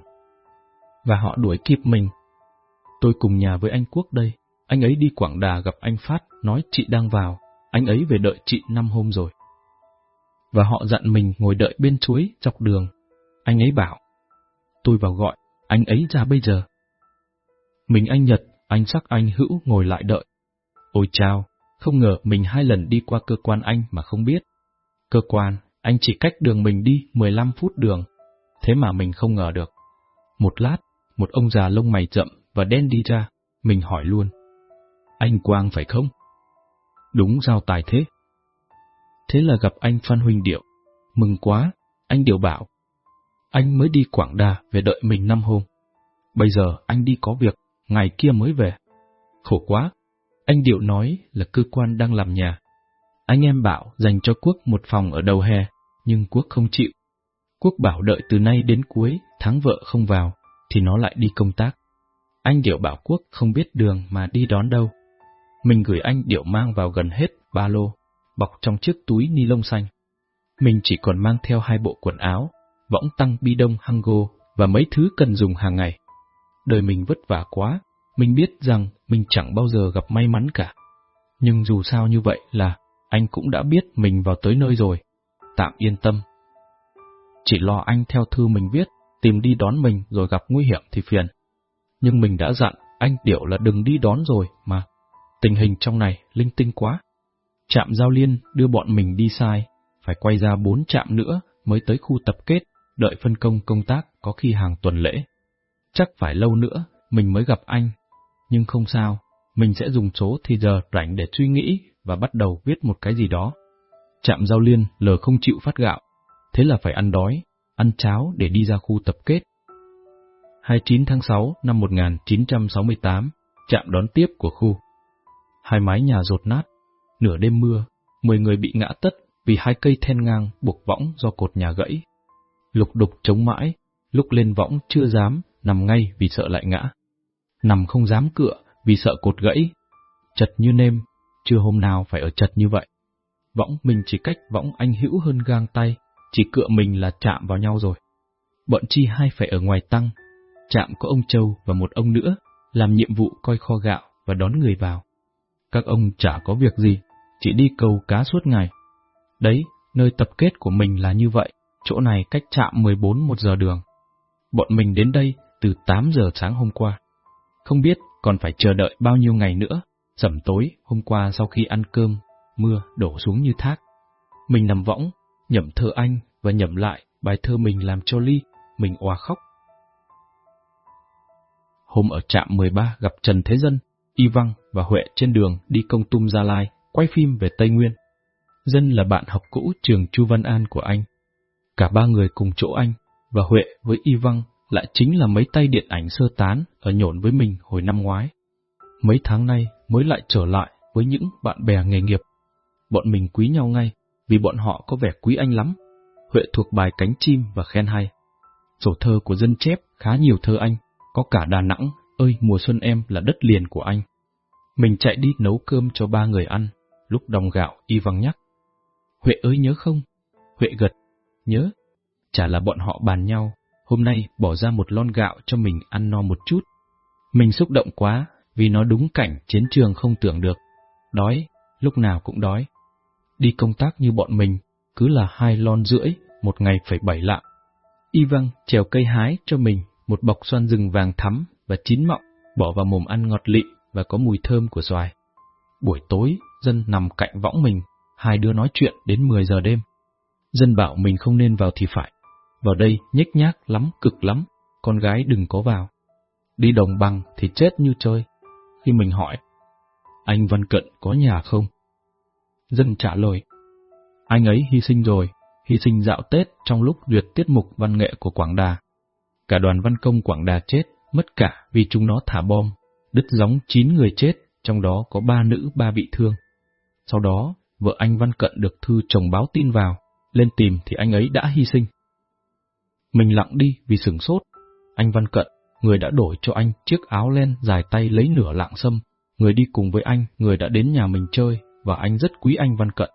Và họ đuổi kịp mình. Tôi cùng nhà với anh Quốc đây. Anh ấy đi Quảng Đà gặp anh Phát, nói chị đang vào. Anh ấy về đợi chị năm hôm rồi. Và họ dặn mình ngồi đợi bên chuối, dọc đường. Anh ấy bảo. Tôi vào gọi, anh ấy ra bây giờ. Mình anh Nhật, anh Sắc anh Hữu ngồi lại đợi. Ôi chao, không ngờ mình hai lần đi qua cơ quan anh mà không biết. Cơ quan, anh chỉ cách đường mình đi 15 phút đường. Thế mà mình không ngờ được. Một lát, một ông già lông mày rậm và đen đi ra. Mình hỏi luôn. Anh Quang phải không? Đúng giao tài thế. Thế là gặp anh Phan Huỳnh Điệu. Mừng quá, anh Điệu bảo. Anh mới đi Quảng Đà về đợi mình năm hôm. Bây giờ anh đi có việc, ngày kia mới về. Khổ quá, anh Điệu nói là cơ quan đang làm nhà. Anh em bảo dành cho Quốc một phòng ở đầu hè, nhưng Quốc không chịu. Quốc bảo đợi từ nay đến cuối, tháng vợ không vào, thì nó lại đi công tác. Anh Điệu bảo Quốc không biết đường mà đi đón đâu. Mình gửi anh Điệu mang vào gần hết ba lô, bọc trong chiếc túi ni lông xanh. Mình chỉ còn mang theo hai bộ quần áo, võng tăng bi đông hango và mấy thứ cần dùng hàng ngày. Đời mình vất vả quá, mình biết rằng mình chẳng bao giờ gặp may mắn cả. Nhưng dù sao như vậy là anh cũng đã biết mình vào tới nơi rồi. Tạm yên tâm. Chỉ lo anh theo thư mình viết, tìm đi đón mình rồi gặp nguy hiểm thì phiền. Nhưng mình đã dặn anh Điểu là đừng đi đón rồi mà. Tình hình trong này linh tinh quá. Trạm giao liên đưa bọn mình đi sai, phải quay ra bốn trạm nữa mới tới khu tập kết, đợi phân công công tác có khi hàng tuần lễ. Chắc phải lâu nữa mình mới gặp anh, nhưng không sao, mình sẽ dùng số thì giờ rảnh để suy nghĩ và bắt đầu viết một cái gì đó. Trạm giao liên lờ không chịu phát gạo, thế là phải ăn đói, ăn cháo để đi ra khu tập kết. 29 tháng 6 năm 1968, trạm đón tiếp của khu. Hai mái nhà rột nát, nửa đêm mưa, 10 người bị ngã tất vì hai cây then ngang buộc võng do cột nhà gãy. Lục đục chống mãi, lúc lên võng chưa dám, nằm ngay vì sợ lại ngã. Nằm không dám cựa vì sợ cột gãy. Chật như nêm, chưa hôm nào phải ở chật như vậy. Võng mình chỉ cách võng anh hữu hơn gang tay, chỉ cựa mình là chạm vào nhau rồi. Bọn chi hai phải ở ngoài tăng, chạm có ông Châu và một ông nữa, làm nhiệm vụ coi kho gạo và đón người vào. Các ông chả có việc gì, chỉ đi câu cá suốt ngày. Đấy, nơi tập kết của mình là như vậy, chỗ này cách trạm 14 một giờ đường. Bọn mình đến đây từ 8 giờ sáng hôm qua. Không biết còn phải chờ đợi bao nhiêu ngày nữa, sẩm tối hôm qua sau khi ăn cơm, mưa đổ xuống như thác. Mình nằm võng, nhẩm thơ anh và nhẩm lại bài thơ mình làm cho Ly, mình òa khóc. Hôm ở trạm 13 gặp Trần Thế Dân, Y Văn và Huệ trên đường đi công tum Gia Lai, quay phim về Tây Nguyên. Dân là bạn học cũ trường Chu Văn An của anh. Cả ba người cùng chỗ anh, và Huệ với Y Văn lại chính là mấy tay điện ảnh sơ tán ở nhổn với mình hồi năm ngoái. Mấy tháng nay mới lại trở lại với những bạn bè nghề nghiệp. Bọn mình quý nhau ngay, vì bọn họ có vẻ quý anh lắm. Huệ thuộc bài cánh chim và khen hay. Sổ thơ của dân chép khá nhiều thơ anh, có cả Đà Nẵng, ơi mùa xuân em là đất liền của anh. Mình chạy đi nấu cơm cho ba người ăn, lúc đồng gạo y văng nhắc. Huệ ơi nhớ không? Huệ gật, nhớ. Chả là bọn họ bàn nhau, hôm nay bỏ ra một lon gạo cho mình ăn no một chút. Mình xúc động quá, vì nó đúng cảnh chiến trường không tưởng được. Đói, lúc nào cũng đói. Đi công tác như bọn mình, cứ là hai lon rưỡi, một ngày phải bảy lạng. Y Văng trèo cây hái cho mình một bọc xoan rừng vàng thắm và chín mọng, bỏ vào mồm ăn ngọt lị và có mùi thơm của xoài. Buổi tối, dân nằm cạnh võng mình, hai đứa nói chuyện đến 10 giờ đêm. Dân bảo mình không nên vào thì phải. Vào đây nhếch nhác lắm, cực lắm, con gái đừng có vào. Đi đồng bằng thì chết như chơi. Khi mình hỏi, anh Văn Cận có nhà không? Dân trả lời, anh ấy hy sinh rồi, hy sinh dạo Tết trong lúc duyệt tiết mục văn nghệ của Quảng Đà. Cả đoàn văn công Quảng Đà chết, mất cả vì chúng nó thả bom, đứt gióng 9 người chết, trong đó có ba nữ ba bị thương. Sau đó, vợ anh Văn Cận được thư chồng báo tin vào, lên tìm thì anh ấy đã hy sinh. Mình lặng đi vì sửng sốt. Anh Văn Cận, người đã đổi cho anh chiếc áo len dài tay lấy nửa lạng sâm, người đi cùng với anh, người đã đến nhà mình chơi, và anh rất quý anh Văn Cận.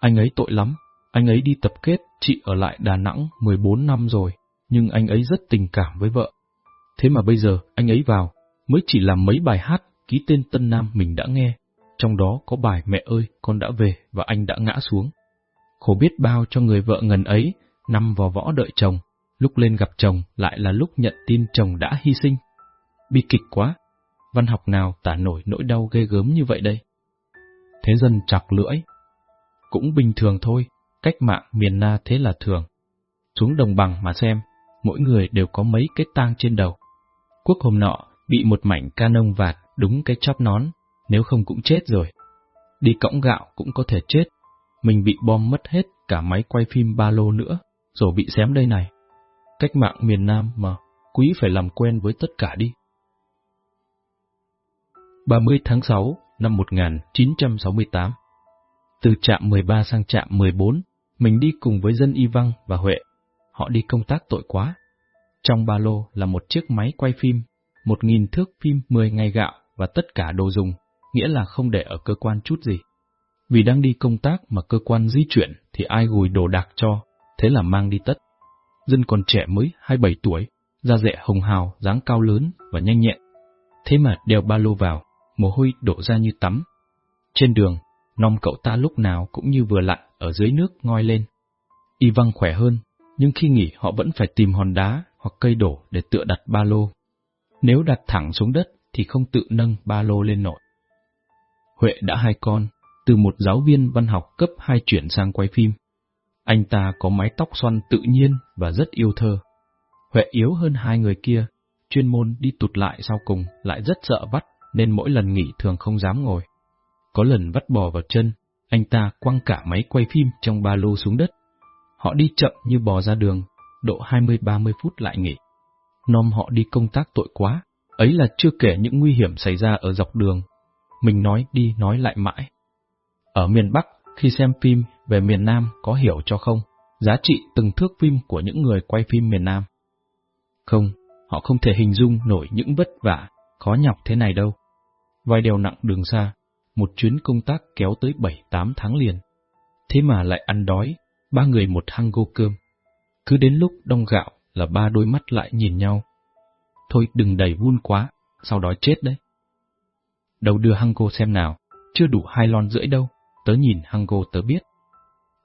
Anh ấy tội lắm, anh ấy đi tập kết, chị ở lại Đà Nẵng 14 năm rồi, nhưng anh ấy rất tình cảm với vợ. Thế mà bây giờ anh ấy vào, mới chỉ làm mấy bài hát ký tên Tân Nam mình đã nghe, trong đó có bài Mẹ ơi, con đã về và anh đã ngã xuống. Khổ biết bao cho người vợ ngần ấy, nằm vào võ đợi chồng, lúc lên gặp chồng lại là lúc nhận tin chồng đã hy sinh. Bi kịch quá, văn học nào tả nổi nỗi đau ghê gớm như vậy đây? Thế dân chọc lưỡi. Cũng bình thường thôi, cách mạng miền Na thế là thường. Xuống đồng bằng mà xem, mỗi người đều có mấy cái tang trên đầu. Quốc hôm nọ bị một mảnh canon vạt đúng cái chóp nón, nếu không cũng chết rồi. Đi cõng gạo cũng có thể chết. Mình bị bom mất hết cả máy quay phim ba lô nữa, rồi bị xém đây này. Cách mạng miền Nam mà, quý phải làm quen với tất cả đi. 30 tháng 6 năm 1968 Từ trạm 13 sang trạm 14, mình đi cùng với dân Y Văn và Huệ. Họ đi công tác tội quá. Trong ba lô là một chiếc máy quay phim, một nghìn thước phim 10 ngày gạo và tất cả đồ dùng, nghĩa là không để ở cơ quan chút gì. Vì đang đi công tác mà cơ quan di chuyển thì ai gùi đồ đạc cho, thế là mang đi tất. Dân còn trẻ mới 27 tuổi, da dẻ hồng hào, dáng cao lớn và nhanh nhẹn. Thế mà đeo ba lô vào, mồ hôi đổ ra như tắm. Trên đường, nong cậu ta lúc nào cũng như vừa lặn ở dưới nước ngoi lên. Y văng khỏe hơn, nhưng khi nghỉ họ vẫn phải tìm hòn đá hoặc cây đổ để tựa đặt ba lô. Nếu đặt thẳng xuống đất thì không tự nâng ba lô lên nổi. Huệ đã hai con, từ một giáo viên văn học cấp 2 chuyển sang quay phim. Anh ta có mái tóc xoăn tự nhiên và rất yêu thơ. Huệ yếu hơn hai người kia, chuyên môn đi tụt lại sau cùng lại rất sợ vắt nên mỗi lần nghỉ thường không dám ngồi. Có lần vắt bò vào chân, anh ta quăng cả máy quay phim trong ba lô xuống đất. Họ đi chậm như bò ra đường, độ 20-30 phút lại nghỉ. Nom họ đi công tác tội quá, ấy là chưa kể những nguy hiểm xảy ra ở dọc đường. Mình nói đi nói lại mãi. Ở miền Bắc, khi xem phim về miền Nam có hiểu cho không, giá trị từng thước phim của những người quay phim miền Nam. Không, họ không thể hình dung nổi những vất vả, khó nhọc thế này đâu. Vai đèo nặng đường xa, một chuyến công tác kéo tới 7-8 tháng liền. Thế mà lại ăn đói, ba người một hang gô cơm. Cứ đến lúc đông gạo là ba đôi mắt lại nhìn nhau. Thôi đừng đầy vun quá, sau đó chết đấy. Đầu đưa hăng cô xem nào, chưa đủ hai lon rưỡi đâu, tớ nhìn hăng cô tớ biết.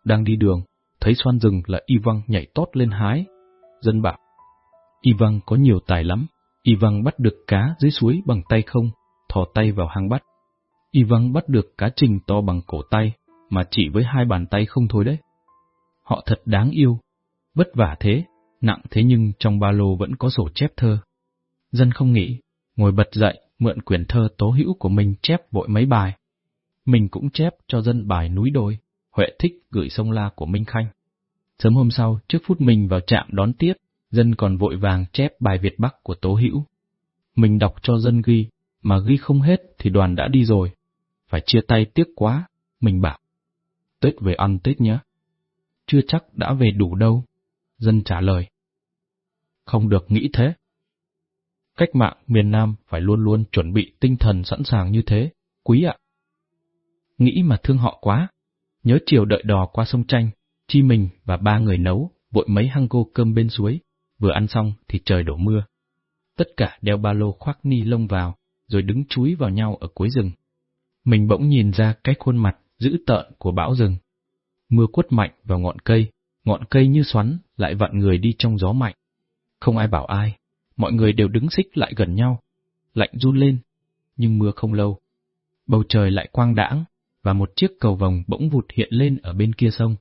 Đang đi đường, thấy xoan rừng là y văng nhảy tót lên hái. Dân bảo, y văng có nhiều tài lắm, y văng bắt được cá dưới suối bằng tay không, thò tay vào hang bắt. Y văng bắt được cá trình to bằng cổ tay, mà chỉ với hai bàn tay không thôi đấy. Họ thật đáng yêu, vất vả thế, nặng thế nhưng trong ba lô vẫn có sổ chép thơ. Dân không nghĩ, ngồi bật dậy, mượn quyển thơ tố hữu của mình chép vội mấy bài. Mình cũng chép cho dân bài núi đôi, Huệ thích gửi sông la của Minh Khanh. Sớm hôm sau, trước phút mình vào trạm đón tiếp, dân còn vội vàng chép bài Việt Bắc của Tố Hữu. Mình đọc cho dân ghi, mà ghi không hết thì đoàn đã đi rồi. Phải chia tay tiếc quá, mình bảo. Tết về ăn Tết nhé. Chưa chắc đã về đủ đâu. Dân trả lời. Không được nghĩ thế. Cách mạng miền Nam phải luôn luôn chuẩn bị tinh thần sẵn sàng như thế, quý ạ. Nghĩ mà thương họ quá. Nhớ chiều đợi đò qua sông Tranh, Chi mình và ba người nấu, vội mấy hăng gô cơm bên suối, vừa ăn xong thì trời đổ mưa. Tất cả đeo ba lô khoác ni lông vào, rồi đứng chúi vào nhau ở cuối rừng. Mình bỗng nhìn ra cái khuôn mặt dữ tợn của bão rừng. Mưa quất mạnh vào ngọn cây, ngọn cây như xoắn lại vặn người đi trong gió mạnh. Không ai bảo ai, mọi người đều đứng xích lại gần nhau. Lạnh run lên, nhưng mưa không lâu. Bầu trời lại quang đãng, và một chiếc cầu vồng bỗng vụt hiện lên ở bên kia sông.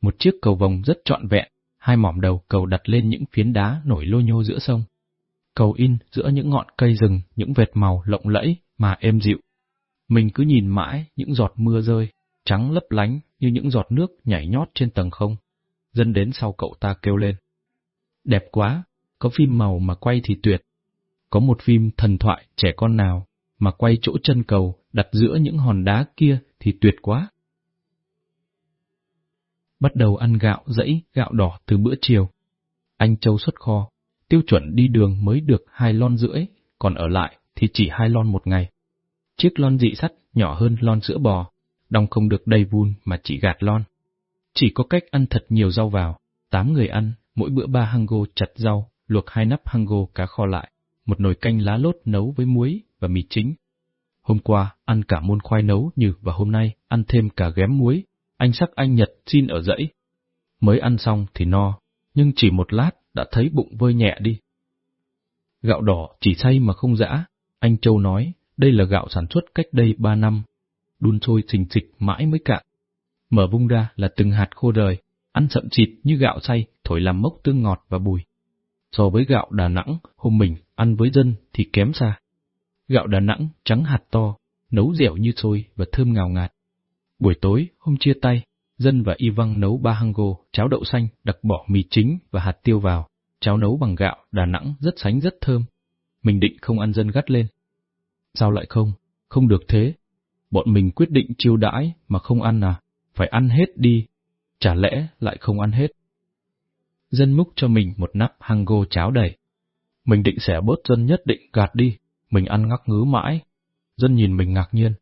Một chiếc cầu vồng rất trọn vẹn, hai mỏm đầu cầu đặt lên những phiến đá nổi lô nhô giữa sông. Cầu in giữa những ngọn cây rừng, những vệt màu lộng lẫy mà êm dịu. Mình cứ nhìn mãi những giọt mưa rơi, trắng lấp lánh như những giọt nước nhảy nhót trên tầng không. Dân đến sau cậu ta kêu lên. Đẹp quá, có phim màu mà quay thì tuyệt. Có một phim thần thoại trẻ con nào mà quay chỗ chân cầu đặt giữa những hòn đá kia thì tuyệt quá. Bắt đầu ăn gạo dẫy, gạo đỏ từ bữa chiều. Anh Châu xuất kho, tiêu chuẩn đi đường mới được hai lon rưỡi, còn ở lại thì chỉ hai lon một ngày. Chiếc lon dị sắt nhỏ hơn lon sữa bò, đong không được đầy vun mà chỉ gạt lon. Chỉ có cách ăn thật nhiều rau vào, tám người ăn, mỗi bữa ba hango chặt rau, luộc hai nắp hango cá kho lại, một nồi canh lá lốt nấu với muối và mì chính. Hôm qua ăn cả môn khoai nấu như và hôm nay ăn thêm cả ghém muối, anh sắc anh Nhật xin ở dãy. Mới ăn xong thì no, nhưng chỉ một lát đã thấy bụng vơi nhẹ đi. Gạo đỏ chỉ say mà không dã, anh Châu nói đây là gạo sản xuất cách đây ba năm, đun sôi trình trịch mãi mới cạn. Mở vung ra là từng hạt khô rời, ăn sậm chịt như gạo xay, thổi làm mốc tương ngọt và bùi. So với gạo Đà Nẵng hôm mình ăn với dân thì kém xa. Gạo Đà Nẵng trắng hạt to, nấu dẻo như xôi và thơm ngào ngạt. Buổi tối, hôm chia tay, Dân và Y Văn nấu ba hango, cháo đậu xanh, đặc bỏ mì chính và hạt tiêu vào. Cháo nấu bằng gạo, Đà Nẵng rất sánh rất thơm. Mình định không ăn dân gắt lên. Sao lại không? Không được thế. Bọn mình quyết định chiêu đãi mà không ăn à? Phải ăn hết đi. Chả lẽ lại không ăn hết? Dân múc cho mình một nắp hango cháo đầy. Mình định xẻ bớt dân nhất định gạt đi. Mình ăn ngắc ngứ mãi. Dân nhìn mình ngạc nhiên.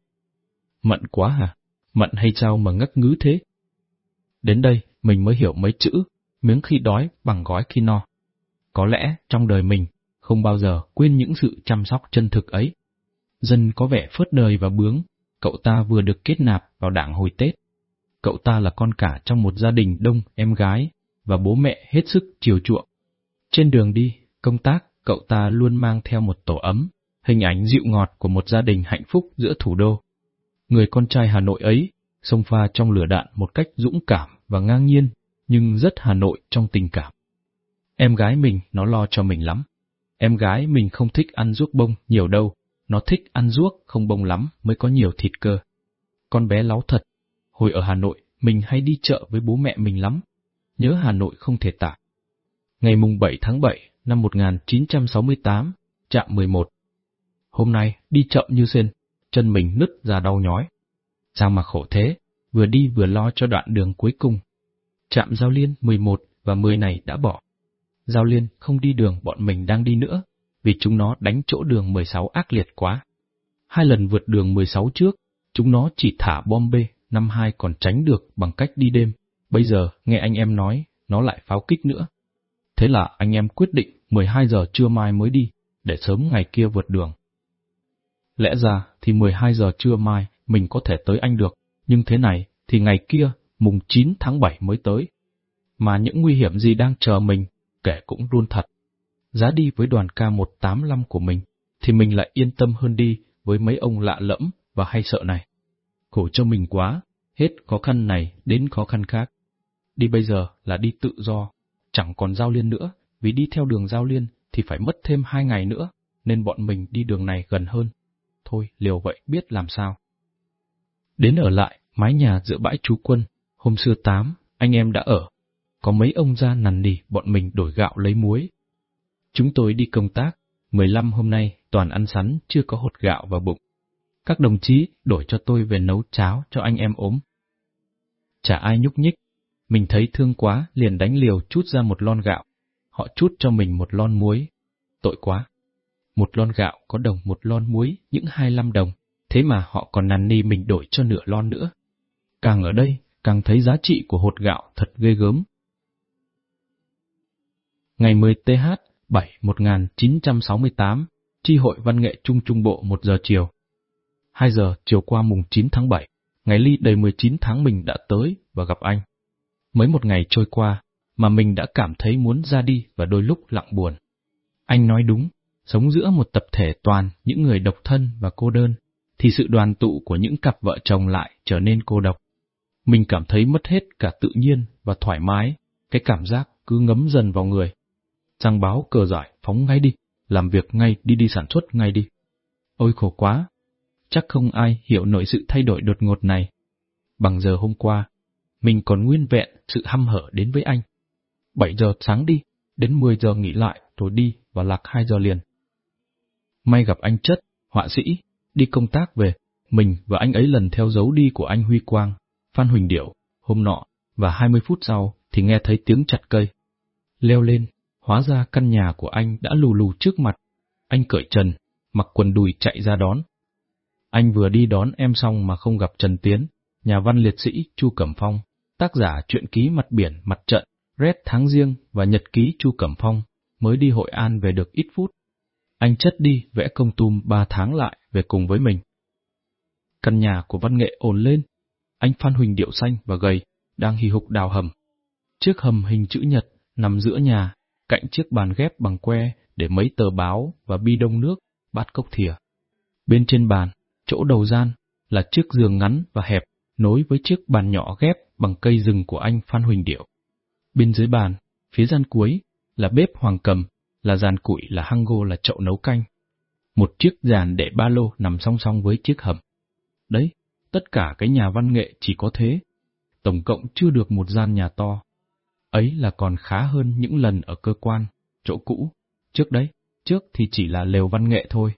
Mận quá hả? Mận hay sao mà ngắc ngứ thế? Đến đây, mình mới hiểu mấy chữ, miếng khi đói bằng gói khi no. Có lẽ trong đời mình không bao giờ quên những sự chăm sóc chân thực ấy. Dân có vẻ phớt đời và bướng, cậu ta vừa được kết nạp vào đảng hồi Tết. Cậu ta là con cả trong một gia đình đông em gái, và bố mẹ hết sức chiều chuộng. Trên đường đi, công tác, cậu ta luôn mang theo một tổ ấm, hình ảnh dịu ngọt của một gia đình hạnh phúc giữa thủ đô. người con trai Hà Nội ấy, xông pha trong lửa đạn một cách dũng cảm và ngang nhiên, nhưng rất Hà Nội trong tình cảm. Em gái mình nó lo cho mình lắm. Em gái mình không thích ăn ruốc bông nhiều đâu, nó thích ăn ruốc không bông lắm mới có nhiều thịt cơ. Con bé láo thật, hồi ở Hà Nội mình hay đi chợ với bố mẹ mình lắm, nhớ Hà Nội không thể tả. Ngày mùng 7 tháng 7 năm 1968, trạm 11. Hôm nay đi chậm như sen, chân mình nứt ra đau nhói. Sao mà khổ thế, vừa đi vừa lo cho đoạn đường cuối cùng. Trạm giao liên 11 và 10 này đã bỏ. Giao liên không đi đường bọn mình đang đi nữa, vì chúng nó đánh chỗ đường 16 ác liệt quá. Hai lần vượt đường 16 trước, chúng nó chỉ thả bom bê, năm hai còn tránh được bằng cách đi đêm. Bây giờ, nghe anh em nói, nó lại pháo kích nữa. Thế là anh em quyết định 12 giờ trưa mai mới đi, để sớm ngày kia vượt đường. Lẽ ra thì 12 giờ trưa mai mình có thể tới anh được, nhưng thế này thì ngày kia, mùng 9 tháng 7 mới tới. Mà những nguy hiểm gì đang chờ mình, kể cũng luôn thật. Giá đi với đoàn K185 của mình, thì mình lại yên tâm hơn đi với mấy ông lạ lẫm và hay sợ này. Khổ cho mình quá, hết khó khăn này đến khó khăn khác. Đi bây giờ là đi tự do, chẳng còn giao liên nữa, vì đi theo đường giao liên thì phải mất thêm hai ngày nữa, nên bọn mình đi đường này gần hơn. Thôi, liều vậy biết làm sao. Đến ở lại, mái nhà giữa bãi trú quân, hôm xưa tám, anh em đã ở. Có mấy ông ra nằn nỉ bọn mình đổi gạo lấy muối. Chúng tôi đi công tác, 15 hôm nay toàn ăn sắn chưa có hột gạo vào bụng. Các đồng chí đổi cho tôi về nấu cháo cho anh em ốm. Chả ai nhúc nhích, mình thấy thương quá liền đánh liều chút ra một lon gạo. Họ chút cho mình một lon muối. Tội quá. Một lon gạo có đồng một lon muối những 25 đồng, thế mà họ còn năn ni mình đổi cho nửa lon nữa. Càng ở đây, càng thấy giá trị của hột gạo thật ghê gớm. Ngày 10 TH 7 1968, Tri hội Văn nghệ Trung Trung Bộ 1 giờ chiều. 2 giờ chiều qua mùng 9 tháng 7, ngày ly đầy 19 tháng mình đã tới và gặp anh. Mới một ngày trôi qua, mà mình đã cảm thấy muốn ra đi và đôi lúc lặng buồn. Anh nói đúng, sống giữa một tập thể toàn những người độc thân và cô đơn, thì sự đoàn tụ của những cặp vợ chồng lại trở nên cô độc. Mình cảm thấy mất hết cả tự nhiên và thoải mái, cái cảm giác cứ ngấm dần vào người. Trang báo cờ giải phóng ngay đi, làm việc ngay đi đi sản xuất ngay đi. Ôi khổ quá, chắc không ai hiểu nổi sự thay đổi đột ngột này. Bằng giờ hôm qua, mình còn nguyên vẹn sự hăm hở đến với anh. 7 giờ sáng đi, đến 10 giờ nghỉ lại rồi đi và lạc 2 giờ liền. May gặp anh Chất, họa sĩ, đi công tác về, mình và anh ấy lần theo dấu đi của anh Huy Quang, Phan Huỳnh Điểu, hôm nọ, và 20 phút sau thì nghe thấy tiếng chặt cây. Leo lên, hóa ra căn nhà của anh đã lù lù trước mặt. Anh cởi trần, mặc quần đùi chạy ra đón. Anh vừa đi đón em xong mà không gặp Trần Tiến, nhà văn liệt sĩ Chu Cẩm Phong, tác giả truyện ký mặt biển mặt trận, Red tháng riêng và nhật ký Chu Cẩm Phong, mới đi Hội An về được ít phút. Anh chất đi vẽ công tum ba tháng lại về cùng với mình. Căn nhà của văn nghệ ồn lên, anh Phan Huỳnh điệu xanh và gầy, đang hì hục đào hầm. Chiếc hầm hình chữ nhật nằm giữa nhà, cạnh chiếc bàn ghép bằng que để mấy tờ báo và bi đông nước, bát cốc thìa. Bên trên bàn, chỗ đầu gian, là chiếc giường ngắn và hẹp nối với chiếc bàn nhỏ ghép bằng cây rừng của anh Phan Huỳnh Điệu. Bên dưới bàn, phía gian cuối, là bếp hoàng cầm, là giàn củi là hang gô là chậu nấu canh. Một chiếc giàn để ba lô nằm song song với chiếc hầm. Đấy, tất cả cái nhà văn nghệ chỉ có thế. Tổng cộng chưa được một gian nhà to. Ấy là còn khá hơn những lần ở cơ quan, chỗ cũ. Trước đấy, trước thì chỉ là lều văn nghệ thôi.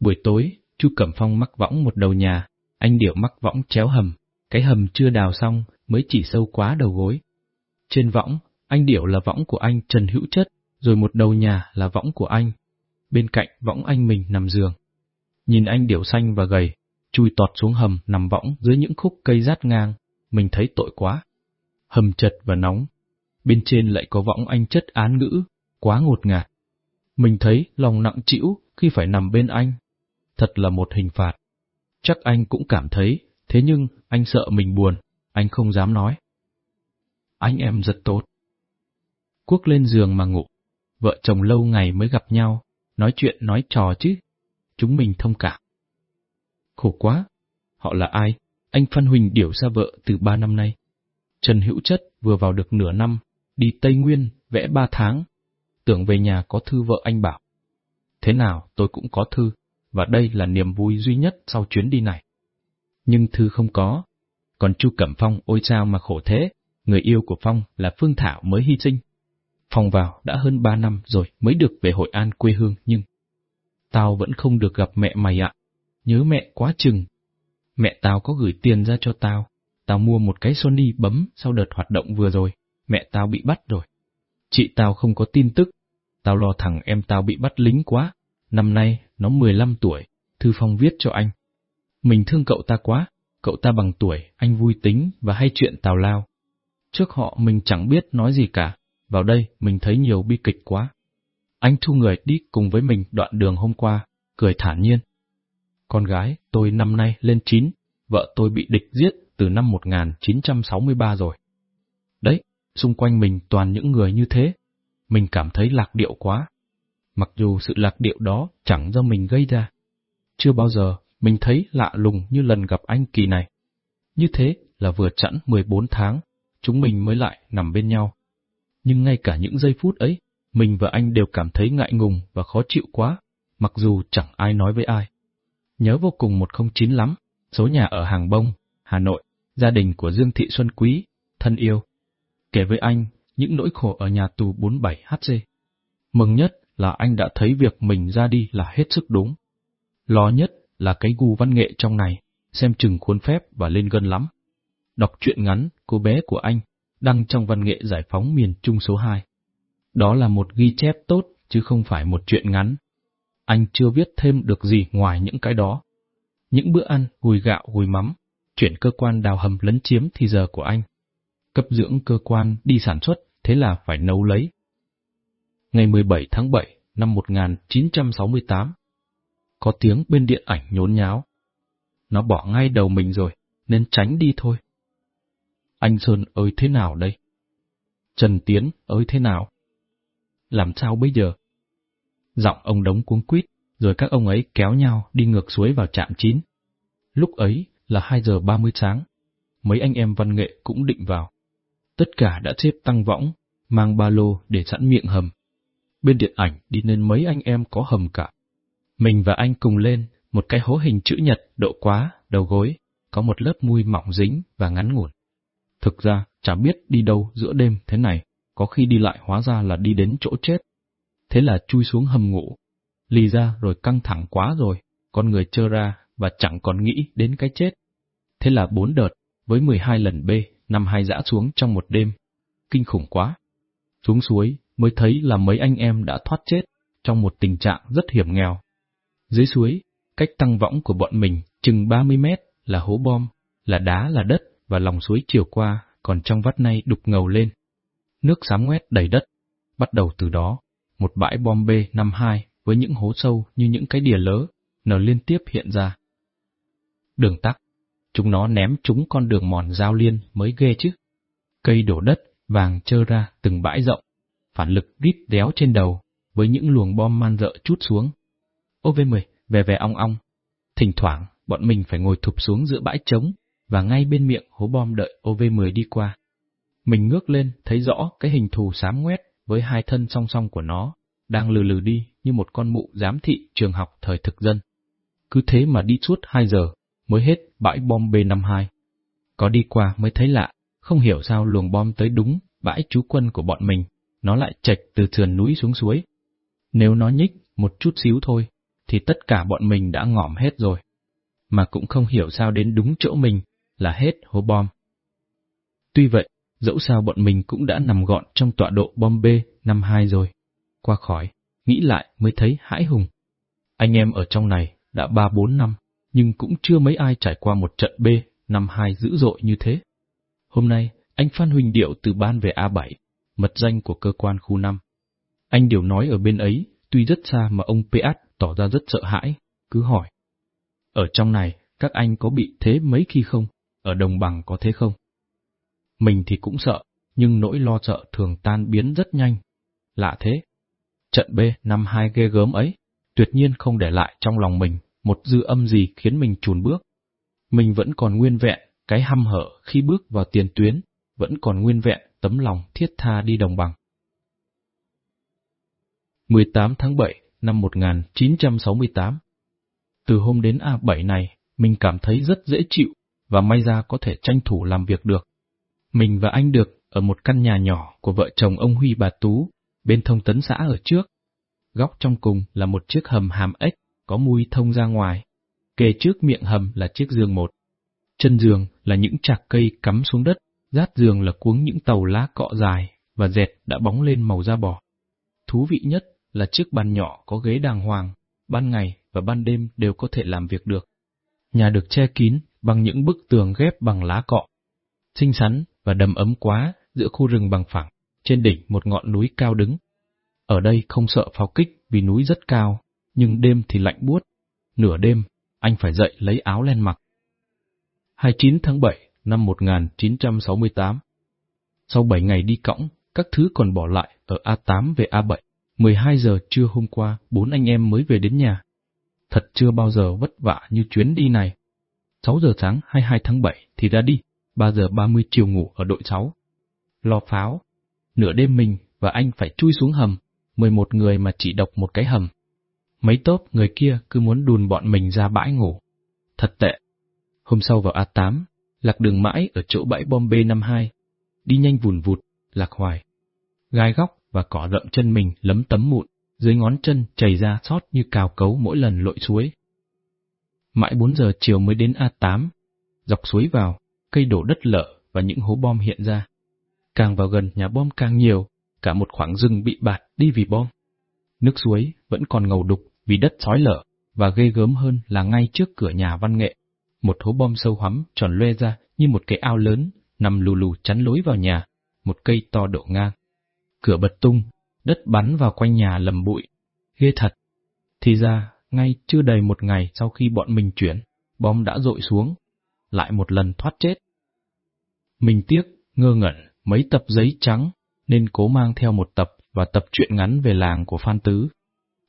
Buổi tối, Chu Cẩm Phong mắc võng một đầu nhà, anh điệu mắc võng chéo hầm, cái hầm chưa đào xong mới chỉ sâu quá đầu gối. Trên võng, anh điệu là võng của anh Trần Hữu Chất, rồi một đầu nhà là võng của anh. Bên cạnh võng anh mình nằm giường. Nhìn anh điệu xanh và gầy, chui tọt xuống hầm nằm võng dưới những khúc cây rát ngang, mình thấy tội quá. Hầm chật và nóng, bên trên lại có võng anh Chất án ngữ, quá ngột ngạt. Mình thấy lòng nặng chịu khi phải nằm bên anh. Thật là một hình phạt. Chắc anh cũng cảm thấy, thế nhưng anh sợ mình buồn, anh không dám nói. Anh em rất tốt. Quốc lên giường mà ngủ, vợ chồng lâu ngày mới gặp nhau, nói chuyện nói trò chứ, chúng mình thông cảm. Khổ quá, Họ là ai? Anh Phan Huỳnh điểu xa vợ từ ba năm nay. Trần Hữu Chất vừa vào được nửa năm, đi Tây Nguyên, vẽ ba tháng. Tưởng về nhà có thư vợ anh bảo. Thế nào tôi cũng có thư, và đây là niềm vui duy nhất sau chuyến đi này. Nhưng thư không có. Còn Chu Cẩm Phong ôi sao mà khổ thế, người yêu của Phong là Phương Thảo mới hy sinh. Phong vào đã hơn ba năm rồi mới được về Hội An quê hương nhưng... Tao vẫn không được gặp mẹ mày ạ. Nhớ mẹ quá chừng. Mẹ tao có gửi tiền ra cho tao. Tao mua một cái Sony bấm sau đợt hoạt động vừa rồi. Mẹ tao bị bắt rồi. Chị tao không có tin tức. Tao lo thằng em tao bị bắt lính quá. Năm nay nó 15 tuổi. Thư Phong viết cho anh. Mình thương cậu ta quá. Cậu ta bằng tuổi, anh vui tính và hay chuyện tào lao. Trước họ mình chẳng biết nói gì cả. Vào đây mình thấy nhiều bi kịch quá. Anh thu người đi cùng với mình đoạn đường hôm qua, cười thản nhiên. Con gái tôi năm nay lên 9, vợ tôi bị địch giết từ năm 1963 rồi. Đấy, xung quanh mình toàn những người như thế. Mình cảm thấy lạc điệu quá. Mặc dù sự lạc điệu đó chẳng do mình gây ra. Chưa bao giờ mình thấy lạ lùng như lần gặp anh kỳ này. Như thế là vừa chẵn 14 tháng, chúng mình mới lại nằm bên nhau. Nhưng ngay cả những giây phút ấy, mình và anh đều cảm thấy ngại ngùng và khó chịu quá, mặc dù chẳng ai nói với ai. Nhớ vô cùng 109 lắm, số nhà ở Hàng Bông, Hà Nội, gia đình của Dương Thị Xuân Quý, thân yêu. Kể với anh những nỗi khổ ở nhà tù 47HC. Mừng nhất là anh đã thấy việc mình ra đi là hết sức đúng. Lo nhất là cái gu văn nghệ trong này, xem chừng khuôn phép và lên gân lắm. Đọc truyện ngắn cô bé của anh, đăng trong văn nghệ giải phóng miền Trung số 2. Đó là một ghi chép tốt, chứ không phải một chuyện ngắn. Anh chưa viết thêm được gì ngoài những cái đó. Những bữa ăn, gùi gạo, gùi mắm, chuyển cơ quan đào hầm lấn chiếm thì giờ của anh. Cấp dưỡng cơ quan đi sản xuất, thế là phải nấu lấy. Ngày 17 tháng 7 năm 1968, có tiếng bên điện ảnh nhốn nháo. Nó bỏ ngay đầu mình rồi, nên tránh đi thôi. Anh Sơn ơi thế nào đây? Trần Tiến ơi thế nào? làm sao bây giờ? Giọng ông đống cuống quýt, rồi các ông ấy kéo nhau đi ngược suối vào trạm chín. Lúc ấy là 2 giờ 30 sáng, mấy anh em văn nghệ cũng định vào. Tất cả đã xếp tăng võng, mang ba lô để sẵn miệng hầm. Bên điện ảnh đi nên mấy anh em có hầm cả. Mình và anh cùng lên, một cái hố hình chữ nhật độ quá, đầu gối, có một lớp mui mỏng dính và ngắn ngủn. Thực ra, chả biết đi đâu giữa đêm thế này, có khi đi lại hóa ra là đi đến chỗ chết. Thế là chui xuống hầm ngủ, lì ra rồi căng thẳng quá rồi, con người trơ ra và chẳng còn nghĩ đến cái chết. Thế là bốn đợt, với 12 lần b năm hai dã xuống trong một đêm. Kinh khủng quá. Xuống suối mới thấy là mấy anh em đã thoát chết trong một tình trạng rất hiểm nghèo. Dưới suối, cách tăng võng của bọn mình chừng 30 mét là hố bom, là đá là đất và lòng suối chiều qua còn trong vắt nay đục ngầu lên nước xám ngoét đầy đất. Bắt đầu từ đó, một bãi bom B-52 với những hố sâu như những cái đìa lớ, nở liên tiếp hiện ra. Đường tắc, chúng nó ném chúng con đường mòn giao liên mới ghê chứ. Cây đổ đất, vàng trơ ra từng bãi rộng, phản lực rít đéo trên đầu, với những luồng bom man dợ chút xuống. OV-10, về về ong ong. Thỉnh thoảng, bọn mình phải ngồi thụp xuống giữa bãi trống, và ngay bên miệng hố bom đợi OV-10 đi qua. Mình ngước lên thấy rõ cái hình thù xám ngoét với hai thân song song của nó, đang lừ lừ đi như một con mụ giám thị trường học thời thực dân. Cứ thế mà đi suốt hai giờ, mới hết bãi bom B52. Có đi qua mới thấy lạ, không hiểu sao luồng bom tới đúng bãi trú quân của bọn mình, nó lại chạch từ sườn núi xuống suối. Nếu nó nhích một chút xíu thôi, thì tất cả bọn mình đã ngỏm hết rồi. Mà cũng không hiểu sao đến đúng chỗ mình là hết hố bom. Tuy vậy, dẫu sao bọn mình cũng đã nằm gọn trong tọa độ bom B năm hai rồi. Qua khỏi, nghĩ lại mới thấy hãi hùng. Anh em ở trong này đã ba bốn năm, nhưng cũng chưa mấy ai trải qua một trận B năm hai dữ dội như thế. Hôm nay, anh Phan Huỳnh Điệu từ ban về A7, mật danh của cơ quan khu 5. Anh Điều nói ở bên ấy, tuy rất xa mà ông Peat tỏ ra rất sợ hãi, cứ hỏi. Ở trong này, các anh có bị thế mấy khi không? Ở đồng bằng có thế không? Mình thì cũng sợ, nhưng nỗi lo sợ thường tan biến rất nhanh. Lạ thế. Trận B năm hai ghê gớm ấy, tuyệt nhiên không để lại trong lòng mình một dư âm gì khiến mình chùn bước. mình vẫn còn nguyên vẹn, cái hăm hở khi bước vào tiền tuyến, vẫn còn nguyên vẹn tấm lòng thiết tha đi đồng bằng. 18 tháng 7 năm 1968 Từ hôm đến A7 này, mình cảm thấy rất dễ chịu và may ra có thể tranh thủ làm việc được. Mình và anh được ở một căn nhà nhỏ của vợ chồng ông Huy bà Tú, bên thông tấn xã ở trước. Góc trong cùng là một chiếc hầm hàm ếch có mui thông ra ngoài. Kề trước miệng hầm là chiếc giường một. Chân giường là những chạc cây cắm xuống đất, rát giường là cuống những tàu lá cọ dài và dẹt đã bóng lên màu da bò. Thú vị nhất là chiếc bàn nhỏ có ghế đàng hoàng, ban ngày và ban đêm đều có thể làm việc được. Nhà được che kín bằng những bức tường ghép bằng lá cọ. Xinh xắn và đầm ấm quá giữa khu rừng bằng phẳng, trên đỉnh một ngọn núi cao đứng. Ở đây không sợ pháo kích vì núi rất cao, nhưng đêm thì lạnh buốt. Nửa đêm, anh phải dậy lấy áo len mặc. 29 tháng 7 năm 1968 Sau 7 ngày đi cõng, các thứ còn bỏ lại ở A8 về A7. 12 giờ trưa hôm qua, bốn anh em mới về đến nhà. Thật chưa bao giờ vất vả như chuyến đi này. 6 giờ sáng 22 tháng 7 thì ra đi, 3 giờ 30 chiều ngủ ở đội 6. Lò pháo. Nửa đêm mình và anh phải chui xuống hầm, 11 người mà chỉ độc một cái hầm. Mấy tốp người kia cứ muốn đùn bọn mình ra bãi ngủ. Thật tệ. Hôm sau vào A8, lạc đường mãi ở chỗ bãi bom B52. Đi nhanh vùn vụt, lạc hoài. Gai góc và cỏ rậm chân mình lấm tấm mụn, dưới ngón chân chảy ra sót như cào cấu mỗi lần lội suối. Mãi 4 giờ chiều mới đến A8, dọc suối vào, cây đổ đất lở và những hố bom hiện ra. Càng vào gần nhà bom càng nhiều, cả một khoảng rừng bị bạt đi vì bom. Nước suối vẫn còn ngầu đục vì đất sói lở, và ghê gớm hơn là ngay trước cửa nhà văn nghệ, một hố bom sâu hoắm tròn loe ra như một cái ao lớn, nằm lù lù chắn lối vào nhà, một cây to độ ngang. Cửa bật tung, đất bắn vào quanh nhà lầm bụi. Ghê thật. Thì ra, ngay chưa đầy một ngày sau khi bọn mình chuyển, bom đã rội xuống, lại một lần thoát chết. Mình tiếc, ngơ ngẩn, mấy tập giấy trắng, nên cố mang theo một tập và tập truyện ngắn về làng của Phan Tứ.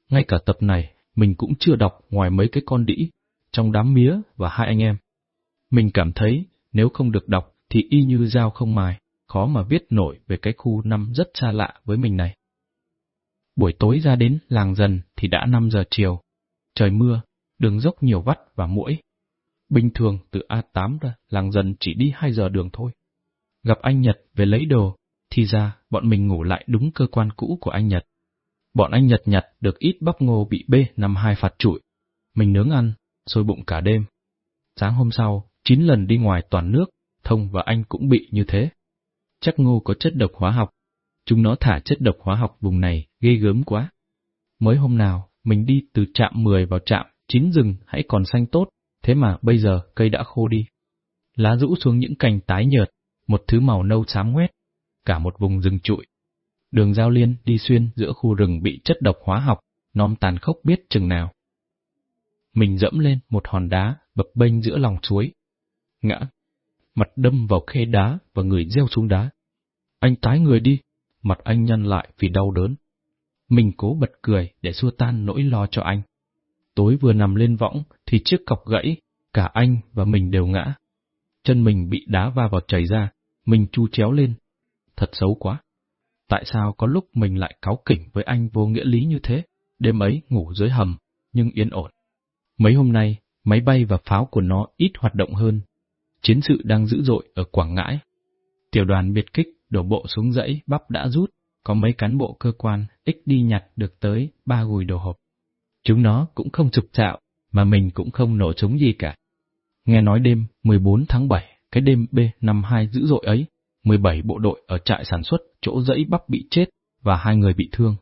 Ngay cả tập này, mình cũng chưa đọc ngoài mấy cái con đĩ, trong đám mía và hai anh em. Mình cảm thấy nếu không được đọc thì y như dao không mài, khó mà viết nổi về cái khu năm rất xa lạ với mình này. Buổi tối ra đến làng dần thì đã 5 giờ chiều. Trời mưa, đường dốc nhiều vắt và muỗi. Bình thường từ A8 ra làng dần chỉ đi 2 giờ đường thôi. Gặp anh Nhật về lấy đồ, thì ra bọn mình ngủ lại đúng cơ quan cũ của anh Nhật. Bọn anh Nhật nhặt được ít bắp ngô bị bê nằm hai phạt trụi. Mình nướng ăn, sôi bụng cả đêm. Sáng hôm sau, chín lần đi ngoài toàn nước, Thông và anh cũng bị như thế. Chắc ngô có chất độc hóa học. Chúng nó thả chất độc hóa học vùng này ghê gớm quá. Mới hôm nào, mình đi từ trạm 10 vào trạm, chín rừng hãy còn xanh tốt, thế mà bây giờ cây đã khô đi. Lá rũ xuống những cành tái nhợt, một thứ màu nâu xám ngoét, cả một vùng rừng trụi. Đường giao liên đi xuyên giữa khu rừng bị chất độc hóa học, non tàn khốc biết chừng nào. Mình dẫm lên một hòn đá bập bênh giữa lòng suối. Ngã, mặt đâm vào khe đá và người gieo xuống đá. Anh tái người đi, mặt anh nhăn lại vì đau đớn. Mình cố bật cười để xua tan nỗi lo cho anh. Tối vừa nằm lên võng thì chiếc cọc gãy, cả anh và mình đều ngã. Chân mình bị đá va vào chảy ra, mình chu chéo lên. Thật xấu quá. Tại sao có lúc mình lại cáu kỉnh với anh vô nghĩa lý như thế? Đêm ấy ngủ dưới hầm, nhưng yên ổn. Mấy hôm nay, máy bay và pháo của nó ít hoạt động hơn. Chiến sự đang dữ dội ở Quảng Ngãi. Tiểu đoàn biệt kích đổ bộ xuống dãy bắp đã rút, có mấy cán bộ cơ quan ít đi nhặt được tới ba gùi đồ hộp. Chúng nó cũng không trục trạo, mà mình cũng không nổ chúng gì cả. Nghe nói đêm 14 tháng 7, cái đêm B52 dữ dội ấy, 17 bộ đội ở trại sản xuất chỗ dãy bắp bị chết và hai người bị thương.